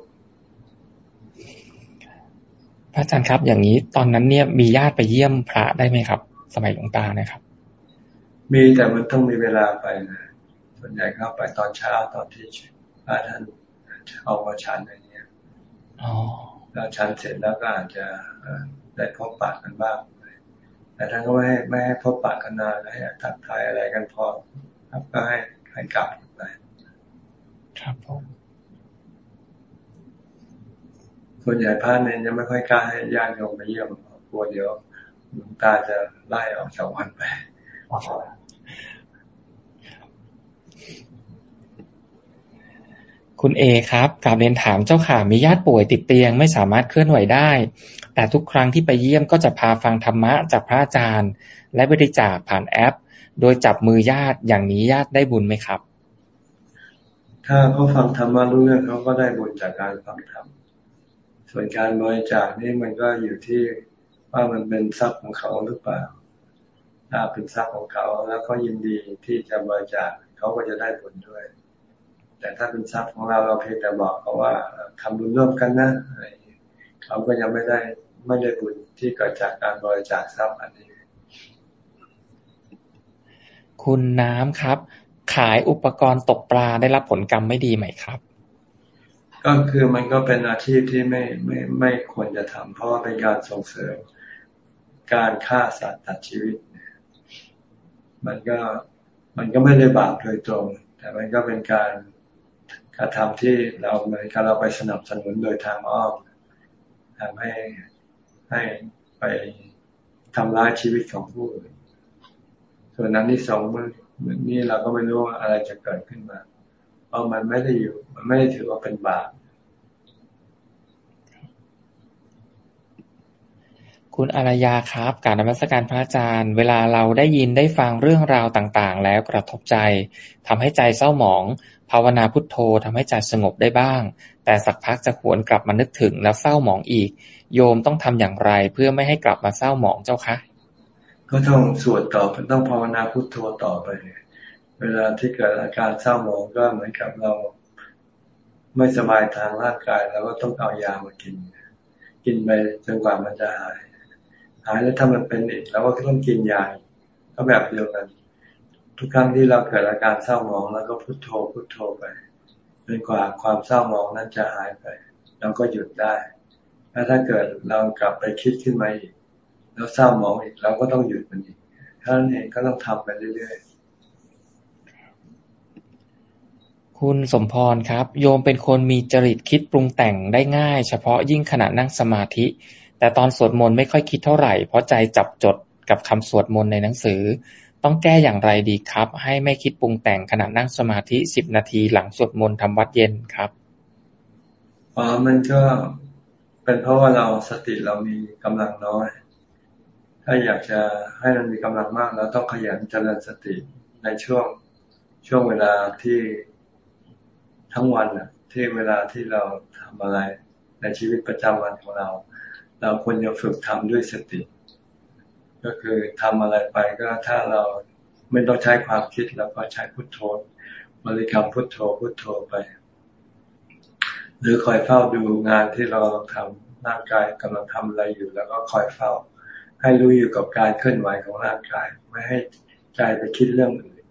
พระอาจารย์ครับ อย่างนี้ตอนนั้นเนี่ยมีญาติไปเยี่ยมพระได้ไหมครับ สมัยหลวงตานะครับ มีแต่มันต้องมีเวลาไปนะส่วนใหญ่เข้าไปตอนเช้าตอนที่พระท่านเอามาชันอะไรเงี้ยแล้วชันเสร็จแล้วก็อาจจะได้พบปะกันบ้าง แต่ท่านก็ไม่ให้ไม่ให้พบปะกันนานให้ทักทายอะไรกันพอครับก็ให้ให้กลับไปครับผมส่วนใหญ่พระเนรยังไม่ค่อยกล้าให้ญาติโยมไปเยี่ยมกลัวเดี๋ยวหลวงตาจะไล่ออกจากวันไป คุณเอครับกลับเรียนถามเจ้าค่ะมีญาติป่วยติดเตียงไม่สามารถเคลื่อนไหวได้ แต่ทุกครั้งที่ไปเยี่ยมก็จะพาฟังธรรมะจากพระอาจารย์ และบริจาคผ่านแอป โดยจับมือญาติอย่างนี้ญาติได้บุญไหมครับ ถ้าเขาฟังธรรมะรู้เรื่องเขาก็ได้บุญจากการฟังธรรมส่วนการบริจาคนี่มันก็อยู่ที่ว่ามันเป็นทรัพย์ของเขาหรือเปล่า ถ้าเป็นทรัพย์ของเขาแล้วเขายินดีที่จะบริจาคเขาก็จะได้ผลด้วย แต่ถ้าเป็นทรัพย์ของเราเราเพียงแต่บอกเขาว่าทำบุญร่วมกันนะอะไรเขาก็ยังไม่ได้ไม่ได้บุญที่เกิดจากการบริจาคทรัพย์อันนี้ คุณน้ำครับ ขายอุปกรณ์ตกปลาได้รับผลกรรมไม่ดีไหมครับ ก็คือมันก็เป็นอาชีพที่ไม่ไม่ไม่ควรจะทำเพราะว่าเป็นการส่งเสริมการฆ่าสัตว์ตัดชีวิต มันก็มันก็ไม่ได้บาปโดยตรง แต่มันก็เป็นการ กระทำที่เราเหมือนกับเราไปสนับสนุนโดยทางอ้อมทำให้ให้ไปทำร้ายชีวิตของผู้อื่นส่วนนั้นที่สองมันนี่เราก็ไม่รู้ว่าอะไรจะเกิดขึ้นมา เพราะมันไม่ได้อยู่ มันไม่ได้ถือว่าเป็นบาป คุณอารยาครับการนมัสการพระอาจารย์ เวลาเราได้ยินได้ฟังเรื่องราวต่าง ๆ แล้วกระทบใจทำให้ใจเศร้าหมอง ภาวนาพุทโธทำให้ใจสงบได้บ้าง แต่สักพักจะหวนกลับมานึกถึงแล้วเศร้าหมองอีก โยมต้องทำอย่างไรเพื่อไม่ให้กลับมาเศร้าหมองเจ้าคะ ก็ต้องสวดต่อต้องภาวนาพุทโธต่อไป เวลาที่เกิดอาการเศร้าหมองก็เหมือนกับเรา ไม่สบายทางร่างกายเราก็ต้องเอายามากิน กินไปจนกว่ามันจะหาย หายแล้วถ้ามันเป็นอีกเราก็ต้องกินยาก็แบบเดียวกัน ทุกครั้งที่เราเกิดอาการเศร้าหมองแล้วก็พุโทโธพุโทโธไปจนกว่าความเศร้าหมองนั้นจะหายไป เราก็หยุดได้แล้วถ้าเกิดเรากลับไปคิดขึ้นมาอีก แล้วเศร้าหมองอีกเราก็ต้องหยุดมันอีกท่านเองก็ต้องทำไปเรื่อยๆ คุณสมพรครับ โยมเป็นคนมีจริตคิดปรุงแต่งได้ง่าย เฉพาะยิ่งขณะนั่งสมาธิ แต่ตอนสวดมนต์ไม่ค่อยคิดเท่าไหร่ เพราะใจจับจดกับคำสวดมนต์ในหนังสือ ต้องแก้อย่างไรดีครับ ให้ไม่คิดปรุงแต่งขณะนั่งสมาธิสิบนาทีหลังสวดมนต์ทำวัดเย็นครับอ๋อมันก็เป็นเพราะว่าเราสติเรามีกำลังน้อย ถ้าอยากจะให้มันมีกำลังมากเราต้องขยันเจริญสติในช่วงช่วงเวลาที่ทั้งวันน่ะ ที่เวลาที่เราทำอะไรในชีวิตประจำวันของเรา เราควรจะฝึกทำด้วยสติ ก็คือทำอะไรไปก็ถ้าเราไม่ต้องใช้ความคิดแล้วก็ใช้พุทโธบริกรรมพุทโธพุทโธไป หรือคอยเฝ้าดูงานที่เราทำร่างกายกำลังทำอะไรอยู่ แล้วก็คอยเฝ้า ให้รู้อยู่กับการเคลื่อนไหวของร่างกาย ไม่ให้ใจไปคิดเรื่องอื่น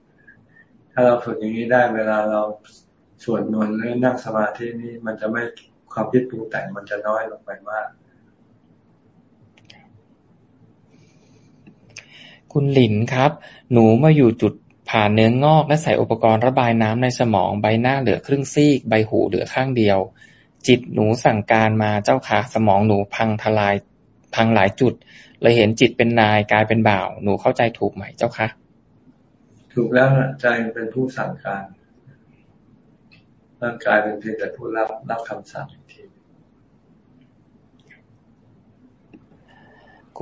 ถ้าเราฝึกอย่างนี้ได้เวลาเราสวดมนต์หรือนั่งสมาธินี้มันจะไม่ความคิดปรุงแต่งมันจะน้อยลงไปมาก คุณหลินครับ หนูมาอยู่จุดผ่านเนื้องอกและใส่อุปกรณ์ระบายน้ำในสมองใบหน้าเหลือครึ่งซีก ใบหูเหลือข้างเดียว จิตหนูสั่งการมาเจ้าค่ะสมองหนูพังทลายพังหลายจุด เลยเห็นจิตเป็นนายกลายเป็นบ่าว หนูเข้าใจถูกไหมเจ้าคะถูกแล้วใจเป็นผู้สั่งการร่างกายเป็นเพียงแต่ผู้รับรับคำสั่งอีกที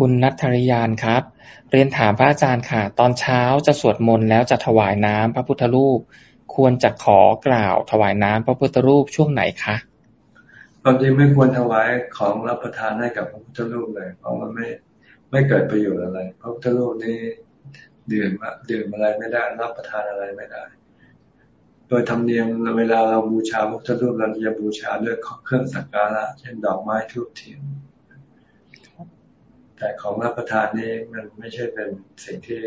คุณนัทริยานครับ เรียนถามพระอาจารย์ค่ะ ตอนเช้าจะสวดมนต์แล้วจะถวายน้ำพระพุทธรูป ควรจะขอกล่าวถวายน้ำพระพุทธรูปช่วงไหนคะความจริงไม่ควรถวายของรับประทานให้กับพระพุทธรูปเลย เพราะมันไม่ไม่เกิดประโยชน์อะไร พระพุทธรูปนี้ดื่มดื่มอะไรไม่ได้รับประทานอะไรไม่ได้ โดยธรรมเนียมเวลาเราบูชาพระพุทธรูปเราจะบูชาด้วยเครื่องสักการะเช่นดอกไม้ทูบเทียน แต่ของรับประทานนี่มันไม่ใช่เป็นสิ่งที่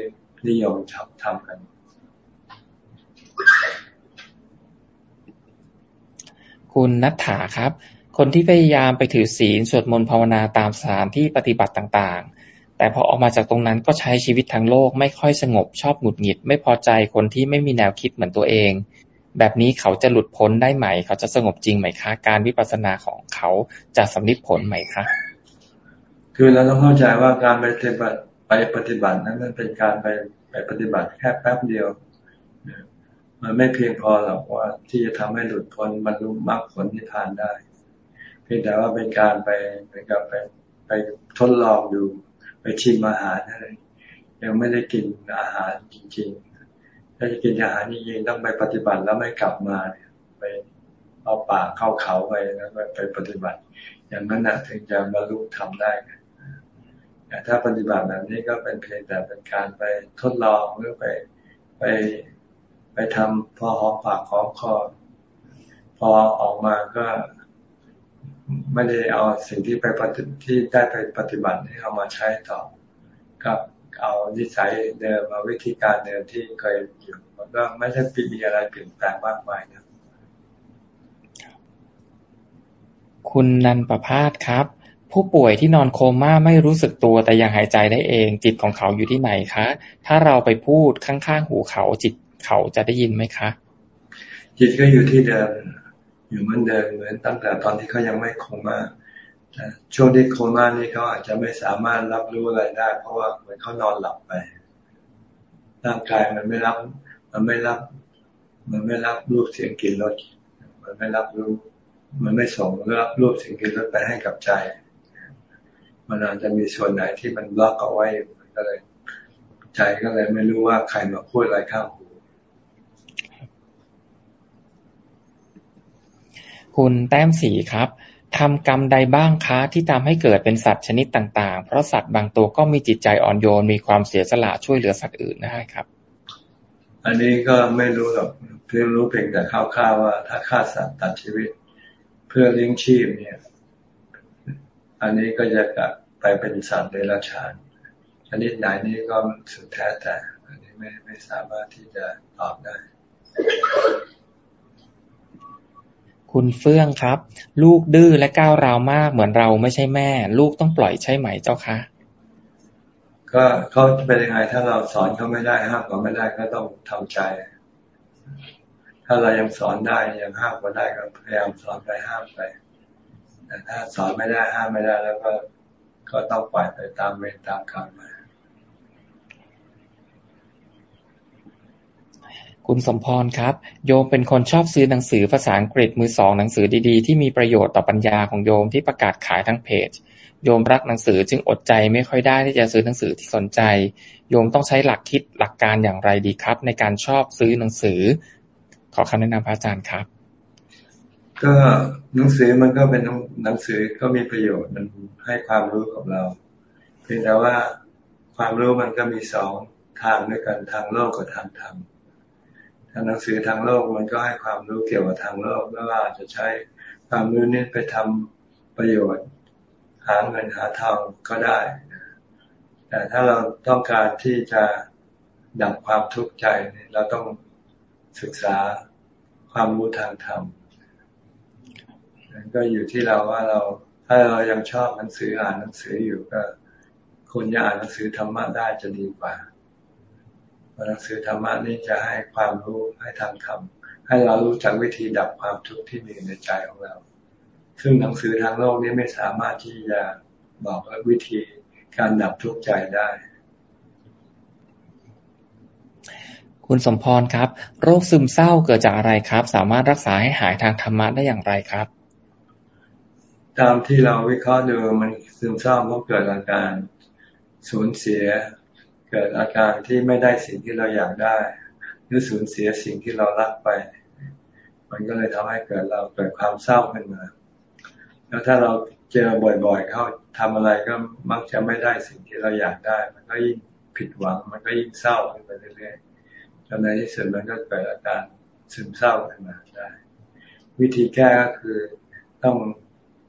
นิยมทำทำกัน คุณนัทธาครับ คนที่พยายามไปถือศีลสวดมนต์ภาวนาตามสถานที่ปฏิบัติต่างๆ แต่พอออกมาจากตรงนั้นก็ใช้ชีวิตทางโลกไม่ค่อยสงบชอบหงุดหงิด ไม่พอใจคนที่ไม่มีแนวคิดเหมือนตัวเอง แบบนี้เขาจะหลุดพ้นได้ไหม เขาจะสงบจริงไหมคะ การวิปัสสนาของเขาจะสำลิดผลไหมคะ คือเราต้องเข้าใจว่าการไปปฏิบัติไปปฏิบัตินั้นมันเป็นการไปไปปฏิบัติแค่แป๊บเดียว มันไม่เพียงพอหรอกว่าที่จะทำให้หลุดพ้นบรรลุมรรคผลนิพพานได้ เพียงแต่ว่าเป็นการไปเป็นการไปไปทดลองดูไปชิมอาหารอะไรยังไม่ได้กินอาหารจริงๆ ถ้าจะกินอาหารจริงๆต้องไปปฏิบัติแล้วไม่กลับมาเนี่ยไปเอาป่าเข้าเขาไปแล้วไปปฏิบัติ อย่างนั้นนะถึงจะบรรลุทำได้ แต่ถ้าปฏิบัติแบบนี้ก็เป็นเพียงแต่เป็นการไปทดลองหรือไปไปไปทำพอหอมปากหอมคอพอออกมาก็ไม่ได้เอาสิ่งที่ไปปฏิที่ได้ไปปฏิบัตินี้เอามาใช้ต่อกับเอานิสัยเดิมมาวิธีการเดิมที่เคยอยู่มันก็ไม่ใช่มีอะไรเปลี่ยนแปลงมากมายนะคุณนันประพาสครับ ผู้ป่วยที่นอนโคม่าไม่รู้สึกตัวแต่ยังหายใจได้เอง จิตของเขาอยู่ที่ไหนคะ ถ้าเราไปพูดข้างๆหูเขาจิตเขาจะได้ยินไหมคะ จิตก็อยู่ที่เดิม อยู่เหมือนเดิมเหมือนตั้งแต่ตอนที่เขายังไม่โคม่าช่วงที่โคม่านี่เขาอาจจะไม่สามารถรับรู้อะไรได้ เพราะว่าเหมือนเขานอนหลับไปร่างกายมันไม่รับ มันไม่รับ มันไม่รับรูปเสียงกลิ่นรสมันไม่รับรู้ มันไม่ส่งรับรูปเสียงกลิ่นรสไปให้กับใจ มันอาจจะมีส่วนไหนที่มันบล็อกเอาไว้ก็เลยใจก็เลยไม่รู้ว่าใครมาพูดอะไรข้างหูคุณแต้มสีครับทำกรรมใดบ้างคะที่ทำให้เกิดเป็นสัตว์ชนิดต่าง ๆ เพราะสัตว์บางตัวก็มีจิตใจอ่อนโยน มีความเสียสละช่วยเหลือสัตว์อื่นได้ครับ อันนี้ก็ไม่รู้หรอกเพียงรู้เพียงแต่คร่าวๆว่า ถ้าฆ่าสัตว์ตัดชีวิต เพื่อเลี้ยงชีพเนี่ย อันนี้ก็จะกลับ ไปเป็นสัตว์ในราชานชนิดไหนนี้ก็สุดแท้แต่ อันนี้ไม่ไม่สามารถที่จะตอบได้ คุณเฟื่องครับ ลูกดื้อและก้าวร้าวมากเหมือนเราไม่ใช่แม่ ลูกต้องปล่อยใช่ไหมเจ้าคะก็เขาจะเป็นยังไงถ้าเราสอนเขาไม่ได้ห้ามเขาไม่ได้ก็ต้องทำใจ ถ้าเรายังสอนได้ยังห้ามเขาได้ก็พยายามสอนไปห้ามไปแต่ถ้าสอนไม่ได้ห้ามไม่ได้แล้วก็ ก็ต้องปล่อยไปตามเวรตามกรรมมาคุณสมพรครับ โยมเป็นคนชอบซื้อหนังสือภาษาอังกฤษมือสองหนังสือดีๆ ที่มีประโยชน์ต่อปัญญาของโยมที่ประกาศขายทั้งเพจ โยมรักหนังสือจึงอดใจไม่ค่อยได้ที่จะซื้อหนังสือที่สนใจ โยมต้องใช้หลักคิดหลักการอย่างไรดีครับ ในการชอบซื้อหนังสือ ขอคำแนะนำพระอาจารย์ครับ ก็หนังสือมันก็เป็นหนังสือก็มีประโยชน์มันให้ความรู้กับเรา เพียงแต่ว่าความรู้มันก็มีสองทางด้วยกันทางโลกกับทางธรรมทางหนังสือทางโลกมันก็ให้ความรู้เกี่ยวกับทางโลกแล้วอาจจะใช้ความรู้นี้ไปทำประโยชน์ หาเงินหาทองก็ได้ แต่ถ้าเราต้องการที่จะดับความทุกข์ใจเราต้องศึกษาความรู้ทางธรรม มันก็อยู่ที่เราว่าเราถ้าเรายังชอบหนังสืออ่านหนังสืออยู่ก็ควรจะอ่านหนังสือธรรมะได้จะดีกว่าหนังสือธรรมะนี่จะให้ความรู้ให้ทางธรรมให้เรารู้จักวิธีดับความทุกข์ที่มีในใจของเรา ซึ่งหนังสือทางโลกนี้ไม่สามารถที่จะบอกวิธีการดับทุกข์ใจได้ คุณสมพรครับ โรคซึมเศร้าเกิดจากอะไรครับ สามารถรักษาให้หายทางธรรมะได้อย่างไรครับ ตามที่เราวิเคราะห์ดูมันซึมเศร้าเพราะเกิดอาการสูญเสีย เกิดอาการที่ไม่ได้สิ่งที่เราอยากได้ หรือสูญเสียสิ่งที่เรารักไป มันก็เลยทำให้เกิดเราเกิดความเศร้าขึ้นมา แล้วถ้าเราเจอบ่อยๆ เข้าทำอะไรก็มักจะไม่ได้สิ่งที่เราอยากได้ มันก็ยิ่งผิดหวัง มันก็ยิ่งเศร้าขึ้นไปเรื่อยๆจนในที่สุดมันก็เกิดอาการซึมเศร้าขึ้นมาได้ วิธีแก้ก็คือต้อง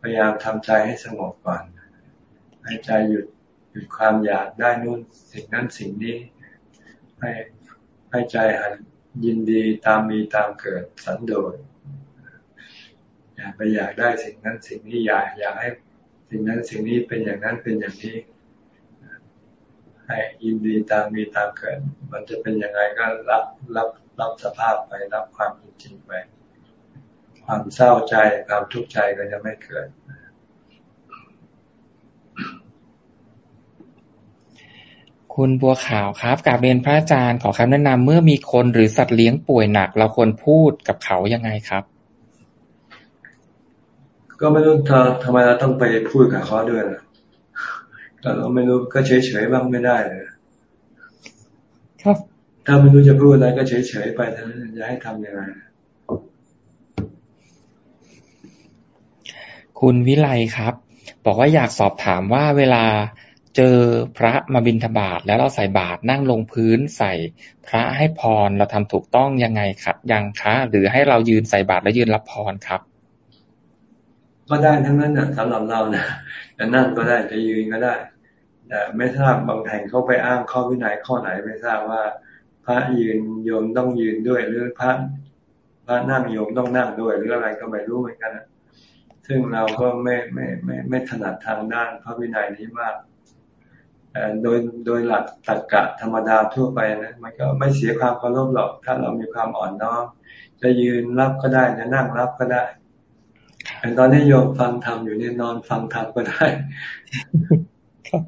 พยายามทำใจให้สงบก่อนให้ใจหยุดหยุดความอยากได้นู่นสิ่งนั้นสิ่งนี้ ให้ให้ใจหันยินดีตามมีตามเกิดสันโดษอยากไปอยากได้สิ่งนั้นสิ่งนี้อยากอยากให้สิ่งนั้นสิ่งนี้เป็นอย่างนั้นเป็นอย่างนี้ ให้ยินดีตามมีตามเกิด มันจะเป็นยังไงก็รับรับรับสภาพไปรับความจริงไป ความเศร้าใจความทุกข์ใจก็จะไม่เกิดคุณบัวขาวครับกาบเรียนพระอาจารย์ขอคำแนะนำเมื่อมีคนหรือสัตว์เลี้ยงป่วยหนัก เราควรพูดกับเขายังไงครับ ก็ไม่รู้ทำไมเราต้องไปพูดกับเขาด้วยล่ะเราไม่รู้ก็เฉยๆบ้างไม่ได้เลยครับ ถ้าไม่รู้จะพูดอะไรก็เฉยๆไปท่านจะให้ทำยังไง คุณวิไลครับ บอกว่าอยากสอบถามว่าเวลาเจอพระมาบิณฑบาตแล้วเราใส่บาตรนั่งลงพื้นใส่พระให้พรเราทำถูกต้องยังไงครับ ยังคะ หรือให้เรายืนใส่บาตรแล้วยืนรับพรครับ ก็ได้ทั้งนั้นนะสำหรับเรานะจะนั่งก็ได้จะยืนก็ได้แต่ไม่ทราบบางแห่งเขาไปอ้างข้อวินัยข้อไหนไม่ทราบว่า พระยืนโยมต้องยืนด้วยหรือพระพระนั่งโยมต้องนั่งด้วยหรืออะไรก็ไม่รู้เหมือนกันนะ ซึ่งเราก็ไม่ไม่ไม่ไม่ถนัดทางด้านพระวินัยนี้มากโดยโดยหลักตรรกะธรรมดาทั่วไปนะมันก็ไม่เสียความเคารพหรอก ถ้าเรามีความอ่อนน้อมจะยืนรับก็ได้จะนั่งรับก็ได้แต่ตอนนี้โยมฟังธรรมอยู่นี่นอนฟังธรรมก็ได้ ครับ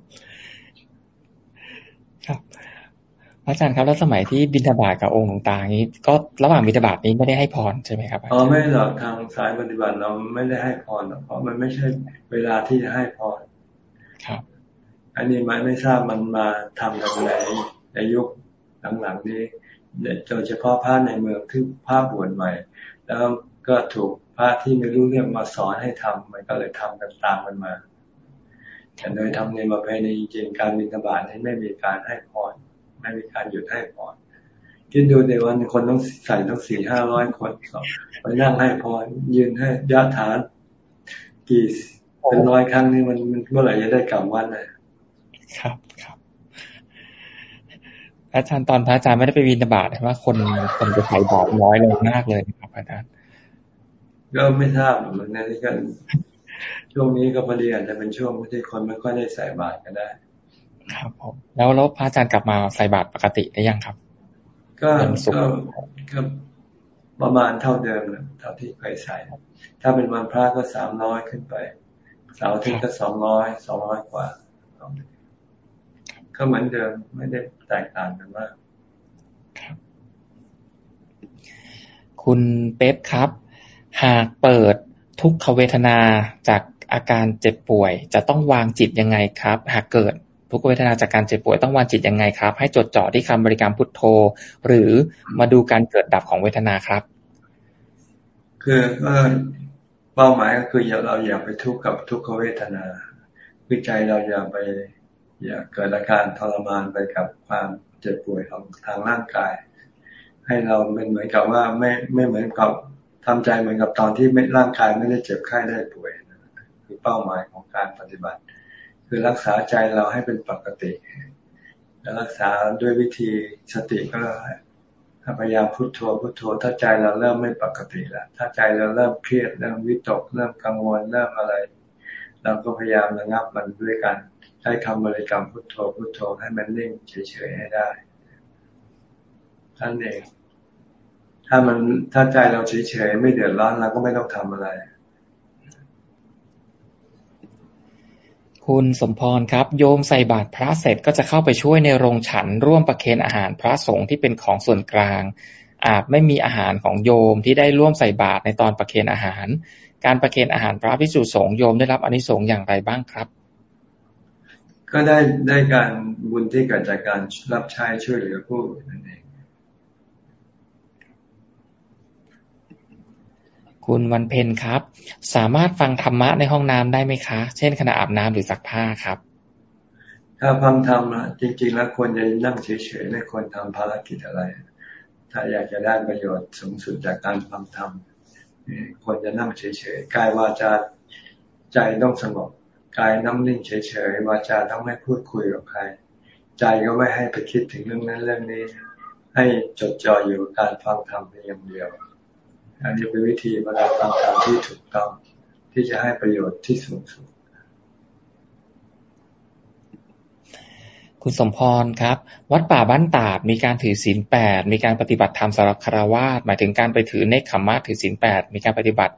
ครับ อาจารย์ครับแล้วสมัยที่บิณฑบาตกับองค์หลวงตานี้ ก็ระหว่างบิณฑบาตนี้ไม่ได้ให้พรใช่ไหมครับอ๋อไม่หรอกทางสายปฏิบัติเราไม่ได้ให้พรเพราะมันไม่ใช่เวลาที่จะให้พรครับ อันนี้มันไม่ทราบมันมาทำกันในในยุคหลังๆนี้โดยเฉพาะพระในเมืองที่พระบวชใหม่ แล้วก็ถูกพระที่ไม่รู้เรื่องมาสอนให้ทำมันก็เลยทำกันตามกันมาแต่โดยทำในประเพณีจริงการบิณฑบาตนี้ไม่มีการให้พร ไม่มีการหยุดให้พรคิดดูในวันคนต้องใส่ต้องสี่ห้าร้อยคนไปนั่งให้พรยืนให้ยะฐาน กี่เป็นร้อยครั้งนี่มันเมื่อไหร่จะได้กลับวันเลยครับครับอาจารย์ตอนพระอาจารย์ไม่ได้ไปวินบาตว่าคนคนจะใส่บาตรน้อยลงมากเลยครับอาจารย์ก็ไม่ทราบเหมือนกันที่กันช่วงนี้ก็พอดีอาจจะเป็นช่วงที่คนไม่ค่อยได้ใส่บาตรก็ได้ ครับผมแล้วแล้วพระอาจารย์กลับมาใส่บาตรปกติได้ยังครับก็ก็ก็ประมาณเท่าเดิมนะเท่าที่เคยใส่ ถ้าเป็นวันพระก็สามร้อยขึ้นไปเสาร์อาทิตย์ก็สองร้อยสองร้อยกว่าก็เหมือนเดิมไม่ได้แตกต่างกันมากคุณเป๊ปครับ หากเปิดทุกขเวทนาจากอาการเจ็บป่วย จะต้องวางจิตยังไงครับ หากเกิด ทุกเวทนาจากการเจ็บป่วยต้องวางจิตยังไงครับ ให้จดจ่อที่คำบริกรรมพุทโธ หรือมาดูการเกิดดับของเวทนาครับ คือเป้าหมายก็คือเราอย่าไปทุกข์กับทุกขเวทนาคือใจเราอย่าไปอย่าเกิดอาการทรมานไปกับความเจ็บป่วยของทางร่างกาย ให้เราเป็นเหมือนกับว่าไม่ไม่เหมือนกับทำใจเหมือนกับตอนที่ไม่ร่างกายไม่ได้เจ็บไข้ได้ป่วยคือเป้าหมายของการปฏิบัติ คือรักษาใจเราให้เป็นปกติ และรักษาด้วยวิธีสติก็พยายามพุโทโธพุโทโธ ถ้าใจเราเริ่มไม่ปกติแล้วถ้าใจเราเริ่มเครียดเริ่มวิตกเริ่มกังวลเริ่มอะไร เราก็พยายามระงับมันด้วยการใช้คำบริกรรมพุทโธพุทโธให้มันนิ่งเฉยๆให้ได้ท่านเองถ้ามันถ้าใจเราเฉยๆไม่เดือดร้อนเราก็ไม่ต้องทำอะไร คุณสมพรครับ โยมใส่บาตรพระเสร็จก็จะเข้าไปช่วยในโรงฉัน ร่วมประเคนอาหารพระสงฆ์ที่เป็นของส่วนกลาง อาจไม่มีอาหารของโยมที่ได้ร่วมใส่บาตรในตอนประเคนอาหาร การประเคนอาหารพระพิสุสงฆ์โยมได้รับอนิสงส์อย่างไรบ้างครับ ก็ได้ได้การบุญที่เกิดจากการรับใช้ช่วยเหลือผู้นั่นเอง คุณวันเพ็ญครับ สามารถฟังธรรมะในห้องน้ำได้ไหมคะ เช่นขณะอาบน้ำหรือซักผ้าครับ ถ้าฟังธรรมจริง ๆ แล้วควรจะนั่งเฉยๆไม่ควรทำภารกิจอะไร ถ้าอยากจะได้ประโยชน์สูงสุดจากการฟังธรรมควรจะนั่งเฉยๆกายวาจาใจต้องสงบกายน้ำนิ่งเฉยๆวาจาต้องไม่พูดคุยกับใคร ใจก็ไม่ให้ไปคิดถึงเรื่องนั้นเรื่องนี้ ให้จดจ่ออยู่การฟังธรรมเพียงเดียว อันนี้เป็นวิธีเวลาฟังธรรมที่ถูกต้องที่จะให้ประโยชน์ที่สูงสุด คุณสมพรครับ วัดป่าบ้านตาดมีการถือศีลแปดมีการปฏิบัติธรรมสำหรับคารวาสหมายถึงการไปถือเนคขมมะถือศีลแปดมีการปฏิบัติ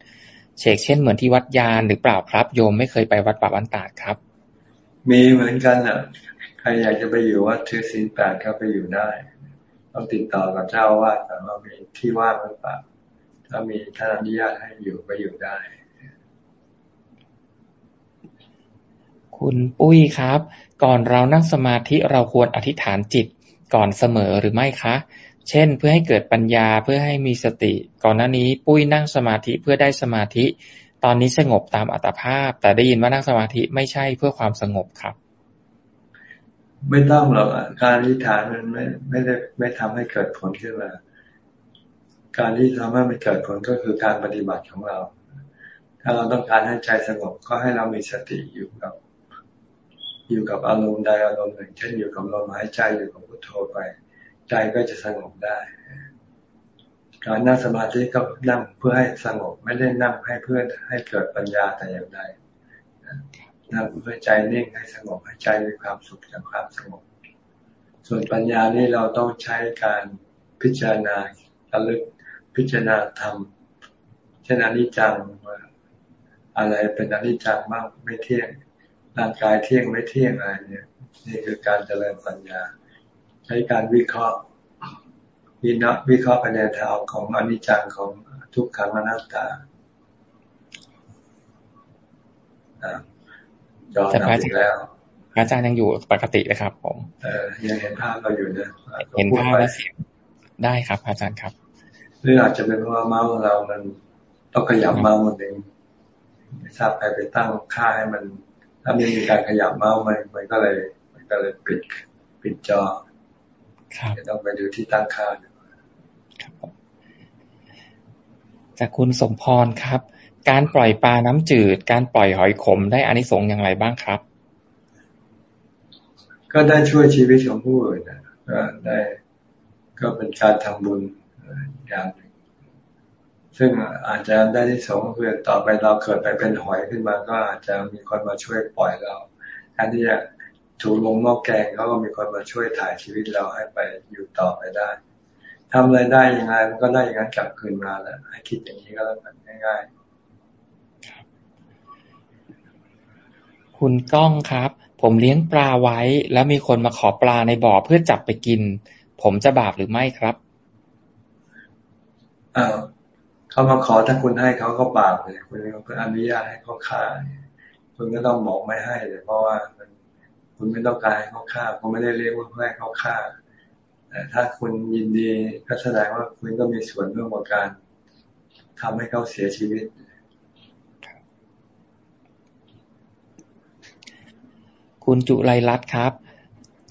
เชกเช่นเหมือนที่วัดยานหรือเปล่าครับโยมไม่เคยไปวัดป่าบ้านตาดครับ มีเหมือนกันอะใครอยากจะไปอยู่วัดถือศีลแปดก็ไปอยู่ได้ต้องติดต่อกับเจ้าวาดแต่ว่ามีที่ว่างหรือเปล่า ถ้ามีท่านอนุญาตให้อยู่ก็อยู่ได้ คุณปุ้ยครับ ก่อนเรานั่งสมาธิเราควรอธิษฐานจิตก่อนเสมอหรือไม่คะ เช่น เพื่อให้เกิดปัญญาเพื่อให้มีสติ ก่อนหน้านี้ปุ้ยนั่งสมาธิเพื่อได้สมาธิ ตอนนี้สงบตามอัตภาพ แต่ได้ยินว่านั่งสมาธิไม่ใช่เพื่อความสงบครับ ไม่ต้องหรอกการอธิษฐานมันไม่ไม่ได้ไม่ทำให้เกิดผลขึ้นมา การที่ทำให้มันเกิดผลก็คือการปฏิบัติของเรา ถ้าเราต้องการให้ใจสงบก็ให้เรามีสติอยู่กับ อยู่กับอารมณ์ใดอารมณ์หนึ่ง เช่นอยู่กับลมหายใจอยู่กับพุทโธไป ใจก็จะสงบได้ การนั่งสมาธิก็นั่งเพื่อให้สงบไม่ได้นั่งให้เพื่อให้เกิดปัญญาแต่อย่างใดนั่งเพื่อใจนิ่งให้สงบให้ใจมีความสุขจากความสงบ ส่วนปัญญานี่เราต้องใช้การพิจารณาระลึก พิจารณาธรรมเช่นอนิจจังว่าอะไรเป็นอนิจจังบ้างไม่เที่ยงร่างกายเที่ยงไม่เที่ยงอะไรเนี่ย นี่คือการเจริญปัญญา ใช้การวิเคราะห์วินะวิเคราะห์ไปในทางของอนิจจังของทุกขังอนัตตาจอนับแล้ว อาจารย์ยังอยู่ปกตินะครับ ผม เออยังเห็นภาพเราอยู่นะเห็นภาพและเสียงได้ครับ อาจารย์ครับ รืออาจจะเป็นเพราะว่าเมาส์เรามันต้องขยับเมาส์มันเองไม่ทราบใครไปตั้งค่าให้มัน ถ้าไม่มีการขยับเมาส์มันมันก็เลย มันก็เลยปิดปิดจอจะต้องไปดูที่ตั้งค่าจากคุณสมพรครับ การปล่อยปลาน้ำจืด การปล่อยหอยขมได้อานิสงส์อย่างไรบ้างครับ ก็ได้ช่วยชีวิตของผู้อื่นนะก็ได้ก็เป็นการทำบุญ อย่างหนึ่งซึ่งอาจจะได้ที่สองคือต่อไปเราเกิดไปเป็นหอยขึ้นมา ก็อาจจะมีคนมาช่วยปล่อยเราแทนที่จะถูกลงหม้อแกงเขาก็มีคนมาช่วยถ่ายชีวิตเราให้ไปอยู่ต่อไปได้ทำอะไรได้ยังไงมันก็ได้อย่างนั้นกลับคืนมาแล้วให้คิดอย่างนี้ก็แล้วกันง่ายๆ คุณก้องครับ ผมเลี้ยงปลาไว้ แล้วมีคนมาขอปลาในบ่อเพื่อจับไปกิน ผมจะบาปหรือไม่ครับ เขามาขอถ้าคุณให้เขาก็บาปเลยคุณก็อนุญาตให้เขาฆ่าคุณก็ต้องบอกไม่ให้เลยเพราะว่าคุณไม่ต้องการให้เขาฆ่าคุณไม่ได้เรียกว่าเพื่อให้เขาฆ่าแต่ถ้าคุณยินดีก็แสดงว่าคุณก็มีส่วนร่วมกับการทำให้เขาเสียชีวิตคุณจุไรรัตน์ครับ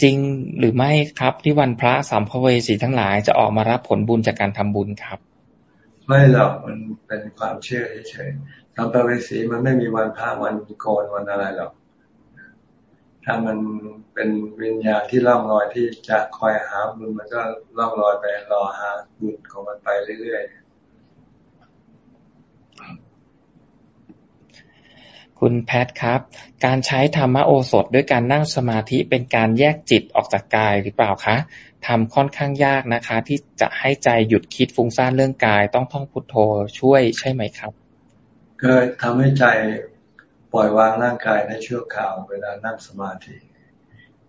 จริงหรือไม่ครับที่วันพระสัมภเวสีทั้งหลายจะออกมารับผลบุญจากการทำบุญครับ ไม่หรอกมันเป็นความเชื่อเฉยๆสัมภเวสีมันไม่มีวันพระวันโกนวันอะไรหรอก ถ้ามันเป็นวิญญาณที่ล่องลอยที่จะคอยหาบุญมันก็ล่องลอยไปรอหาบุญของมันไปเรื่อยๆ คุณแพทครับ การใช้ธรรมโอสถด้วยการนั่งสมาธิเป็นการแยกจิตออกจากกายหรือเปล่าคะ ทำค่อนข้างยากนะคะ ที่จะให้ใจหยุดคิดฟุ้งซ่านเรื่องกาย ต้องท่องพุทโธช่วยใช่ไหมครับก็ทำให้ใจปล่อยวางร่างกายในชั่วคราวเวลานั่งสมาธิ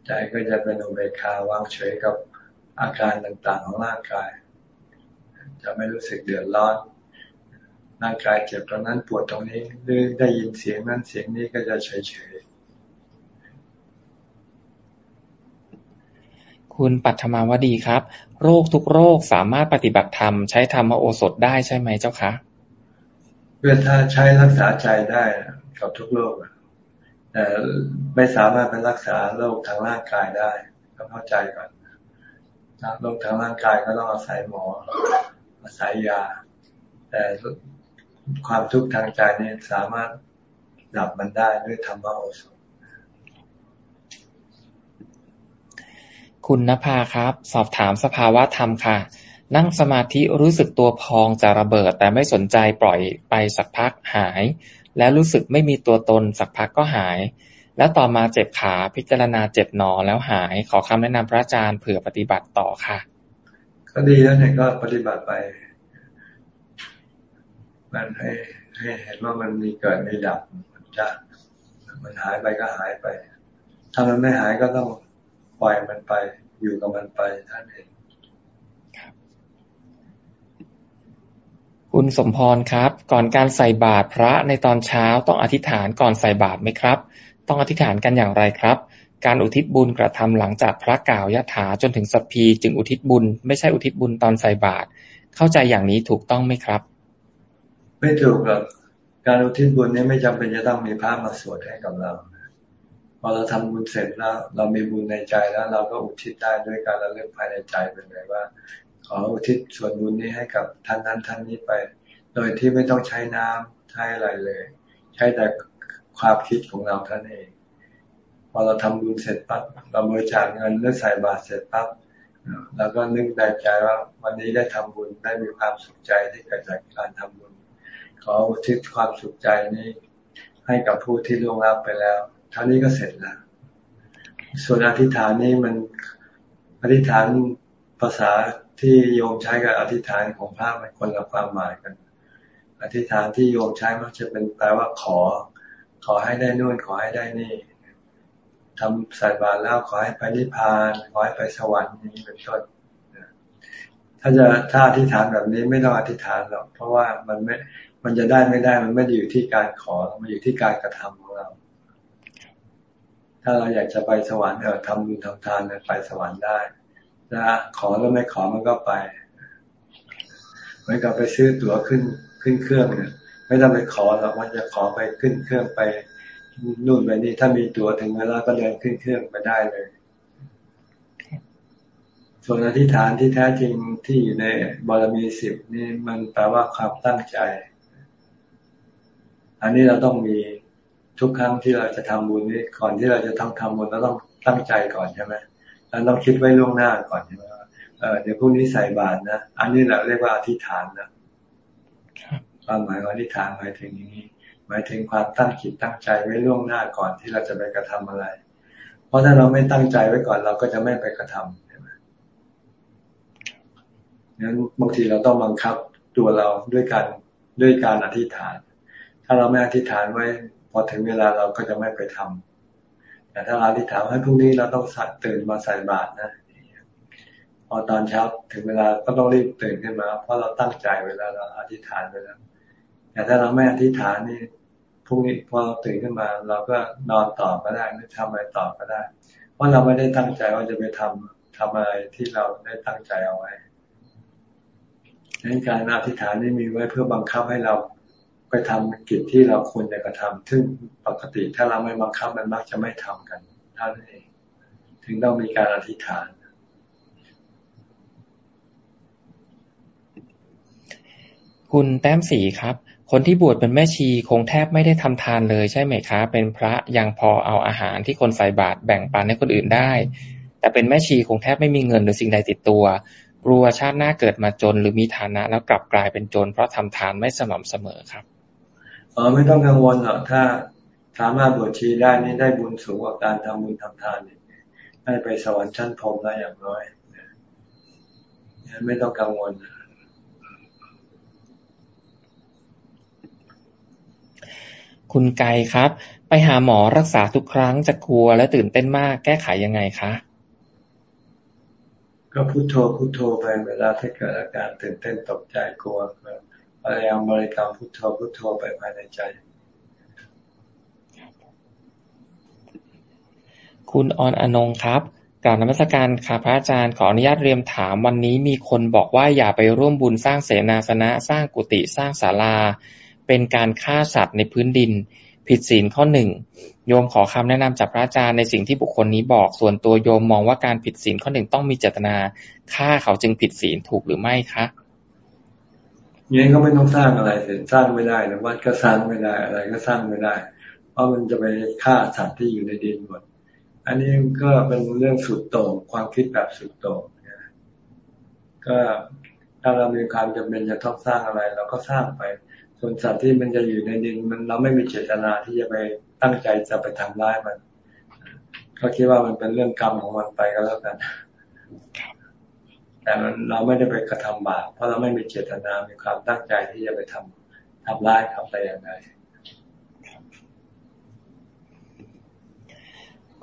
ใจก็จะเป็นอุเบกขาวางเฉยกับอาการต่างๆของร่างกาย จะไม่รู้สึกเดือดร้อนร่างกายเจ็บตรงนั้นปวดตรงนี้หรือได้ยินเสียงนั้นเสียงนี้ก็จะเฉยเฉย คุณปัทมาวดีครับ โรคทุกโรคสามารถปฏิบัติธรรม ใช้ธรรมโอสถได้ใช่ไหมเจ้าคะเพื่อถ้าใช้รักษาใจได้กับทุกโรคแต่ไม่สามารถเป็นรักษาโรคทางร่างกายได้ต้องเข้าใจก่อนโรคทางร่างกายก็ต้องอาศัยหมอ อาศัยยา แต่ความทุกข์ทางใจนี่สามารถดับมันได้ด้วยธรรมโอสถ คุณนภาครับ สอบถามสภาวะธรรมค่ะ นั่งสมาธิรู้สึกตัวพองจะระเบิด แต่ไม่สนใจปล่อยไปสักพักหาย แล้วรู้สึกไม่มีตัวตนสักพักก็หาย แล้วต่อมาเจ็บขาพิจารณาเจ็บหนอแล้วหาย ขอคำแนะนำพระอาจารย์เผื่อปฏิบัติต่อค่ะ ก็ดีแล้วเนี่ยก็ปฏิบัติไป มันให้ให้เห็นว่ามันมีเกิดมีดับมันจะมันหายไปก็หายไป ถ้ามันไม่หายก็ต้อง ปล่อยมันไป อยู่กับมันไปท่านเองคุณสมพรครับ ก่อนการใส่บาตรพระในตอนเช้าต้องอธิษฐานก่อนใส่บาตรไหมครับ ต้องอธิษฐานกันอย่างไรครับ การอุทิศบุญกระทำหลังจากพระกล่าวยะถาจนถึงสัพพีจึงอุทิศบุญ ไม่ใช่อุทิศบุญตอนใส่บาตรเข้าใจอย่างนี้ถูกต้องไหมครับ ไม่ถูกหรอกการอุทิศบุญนี้ไม่จำเป็นจะต้องมีพระมาสวดให้กับเรา พอเราทำบุญเสร็จแล้ว เรามีบุญในใจแล้ว เราก็อุทิศได้ด้วยการระลึกภายในใจเป็นไงว่า ขออุทิศส่วนบุญนี้ให้กับท่านนั้นท่านนี้ไป โดยที่ไม่ต้องใช้น้ำใช้อะไรเลย ใช้แต่ความคิดของเราท่านเอง พอเราทำบุญเสร็จปั๊บเราบริจาคเงินหรือใส่บาตรเสร็จปั๊บแล้วก็นึกในใจว่าวันนี้ได้ทำบุญได้มีความสุขใจที่เกิดจากการทำบุญ ขออุทิศความสุขใจนี้ให้กับผู้ที่ล่วงลับไปแล้ว ท่านี้ก็เสร็จแล้ว ส่วนอธิษฐานนี้มันอธิษฐานภาษาที่โยมใช้กับอธิษฐานของพระมันคนละความหมายกัน อธิษฐานที่โยมใช้มักจะเป็นแปลว่าขอ ขอให้ได้นู่นขอให้ได้นี่ทำใส่บาตรแล้วขอให้ไปนิพพาน ขอให้ไปสวรรค์นี้เป็นต้นถ้าจะถ้าอธิษฐานแบบนี้ไม่ต้องอธิษฐานหรอกเพราะว่ามันไม่มันจะได้ไม่ได้มันไม่ได้อยู่ที่การขอมันอยู่ที่การกระทำของเรา ถ้าเราอยากจะไปสวรรค์เออทำบุญทำทานไปสวรรค์ได้นะขอแล้วไม่ขอมันก็ไปเหมือนกับไปซื้อตั๋วขึ้นขึ้นเครื่องเนี่ย ไม่ต้องไปขอหรอกมันจะขอไปขึ้นเครื่องไปนู่นไปนี่ถ้ามีตั๋วถึงเวลาก็เดินขึ้นเครื่องไปได้เลย ส่วนอธิษฐานที่แท้จริงที่อยู่ในบารมีสิบนี่มันแปลว่าความตั้งใจ อันนี้เราต้องมี ทุกครั้งที่เราจะทำบุญนี้ก่อนที่เราจะต้องทำบุญเราต้องตั้งใจก่อนใช่ไหมเราต้องคิดไว้ล่วงหน้าก่อนใช่ไหมเออเดี๋ยวพรุ่งนี้ใส่บาตรนะ อันนี้เราเรียกว่าอธิษฐานนะความหมายของอธิษฐานหมายถึงอย่างนี้ หมายถึงความตั้งจิตตั้งใจไว้ล่วงหน้าก่อนที่เราจะไปกระทำอะไร เพราะถ้าเราไม่ตั้งใจไว้ก่อนเราก็จะไม่ไปกระทำใช่ไหมงั้นบางทีเราต้องบังคับตัวเราด้วยการด้วยการอธิษฐาน ถ้าเราไม่อธิษฐานไว้พ อถึงเวลาเราก็จะไม่ไปทำแต่ถ้าเราอธิษฐานให้พรุ่งนี้เราต้องตื่นมาใส่บาตรนะพอตอนเช้าถึงเวลาก็ต้องรีบตื่นขึ้นมา เพราะเราตั้งใจเวลาเราอธิษฐานไปแล้วแต่ถ้าเราไม่อธิษฐานนี่พรุ่งนี้พอเราตื่นขึ้นมา เราก็นอนต่อก็ได้หรือทำอะไรต่อก็ได้ เพราะเราไม่ได้ตั้งใจว่าจะไปทำทำอะไรที่เราได้ตั้งใจเอาไว้ดังนั้นการอธิษฐานนี่มีไว้เพื่อบังคับให้เรา ไปทำกิจที่เราควรจะกระทำซึ่งปกติถ้าเราไม่บังคับมันมักจะไม่ทำกันท่านเอง ถึงต้องมีการอธิษฐาน คุณแต้มสีครับ คนที่บวชเป็นแม่ชีคงแทบไม่ได้ทำทานเลยใช่ไหมคะเป็นพระยังพอเอาอาหารที่คนใส่บาตรแบ่งปันให้คนอื่นได้ แต่เป็นแม่ชีคงแทบไม่มีเงินหรือสิ่งใดติดตัวกลัวชาติหน้าเกิดมาจนหรือมีฐานะแล้วกลับกลายเป็นจน เพราะทำทานไม่สม่ำเสมอครับ อ๋อไม่ต้องกังวลหรอกถ้าสามารถบวชชีได้นี่ได้บุญสูงกว่าการทำบุญทำทานนี่ได้ไปสวรรค์ชั้นพรหมได้อย่างน้อยไม่ต้องกังวลคุณไกครับ ไปหาหมอรักษาทุกครั้งจะกลัวและตื่นเต้นมากแก้ไขยังไงคะก็พุโทโธพุโทโธไปเวลาที่เกิดอาการตื่นเต้นตกใจกลัว พยายามบริกรรมพุทโธพุทโธไปภายในใจ คุณออนอนงครับกล่าวนมัสการค่ะพระอาจารย์ขออนุญาตเรียมถามวันนี้มีคนบอกว่าอย่าไปร่วมบุญสร้างเสนาสนะสร้างกุฏิสร้างศาลา เป็นการฆ่าสัตว์ในพื้นดิน ผิดศีลข้อหนึ่งโยมขอคำแนะนำจากพระอาจารย์ในสิ่งที่บุคคลนี้บอกส่วนตัวโยมมองว่าการผิดศีลข้อหนึ่งต้องมีเจตนาฆ่าเขาจึงผิดศีลถูกหรือไม่คะ งนี้ก็ไม่ต้องสร้างอะไรเสร็จสร้างไม่ได้นะวัดก็สร้างไม่ได้ อะไรก็สร้างไม่ได้ เพราะมันจะไปฆ่าสัตว์ที่อยู่ในดินหมด อันนี้ก็เป็นเรื่องสุดโต่งความคิดแบบสุดโต่งก็ถ้าเรามีความจำเป็นจะต้องสร้างอะไร เราก็สร้างไป ส่วนสัตว์ที่มันจะอยู่ในดิน มันเราไม่มีเจตนาที่จะไปตั้งใจจะไปทำร้ายมัน ก็คิดว่ามันเป็นเรื่องกรรมของมันไปก็แล้วกัน แต่มันเราไม่ได้ไปกระทำบาปเพราะเราไม่มีเจตนา มีความตั้งใจที่จะไปทำทำร้ายเขาไปอย่างไร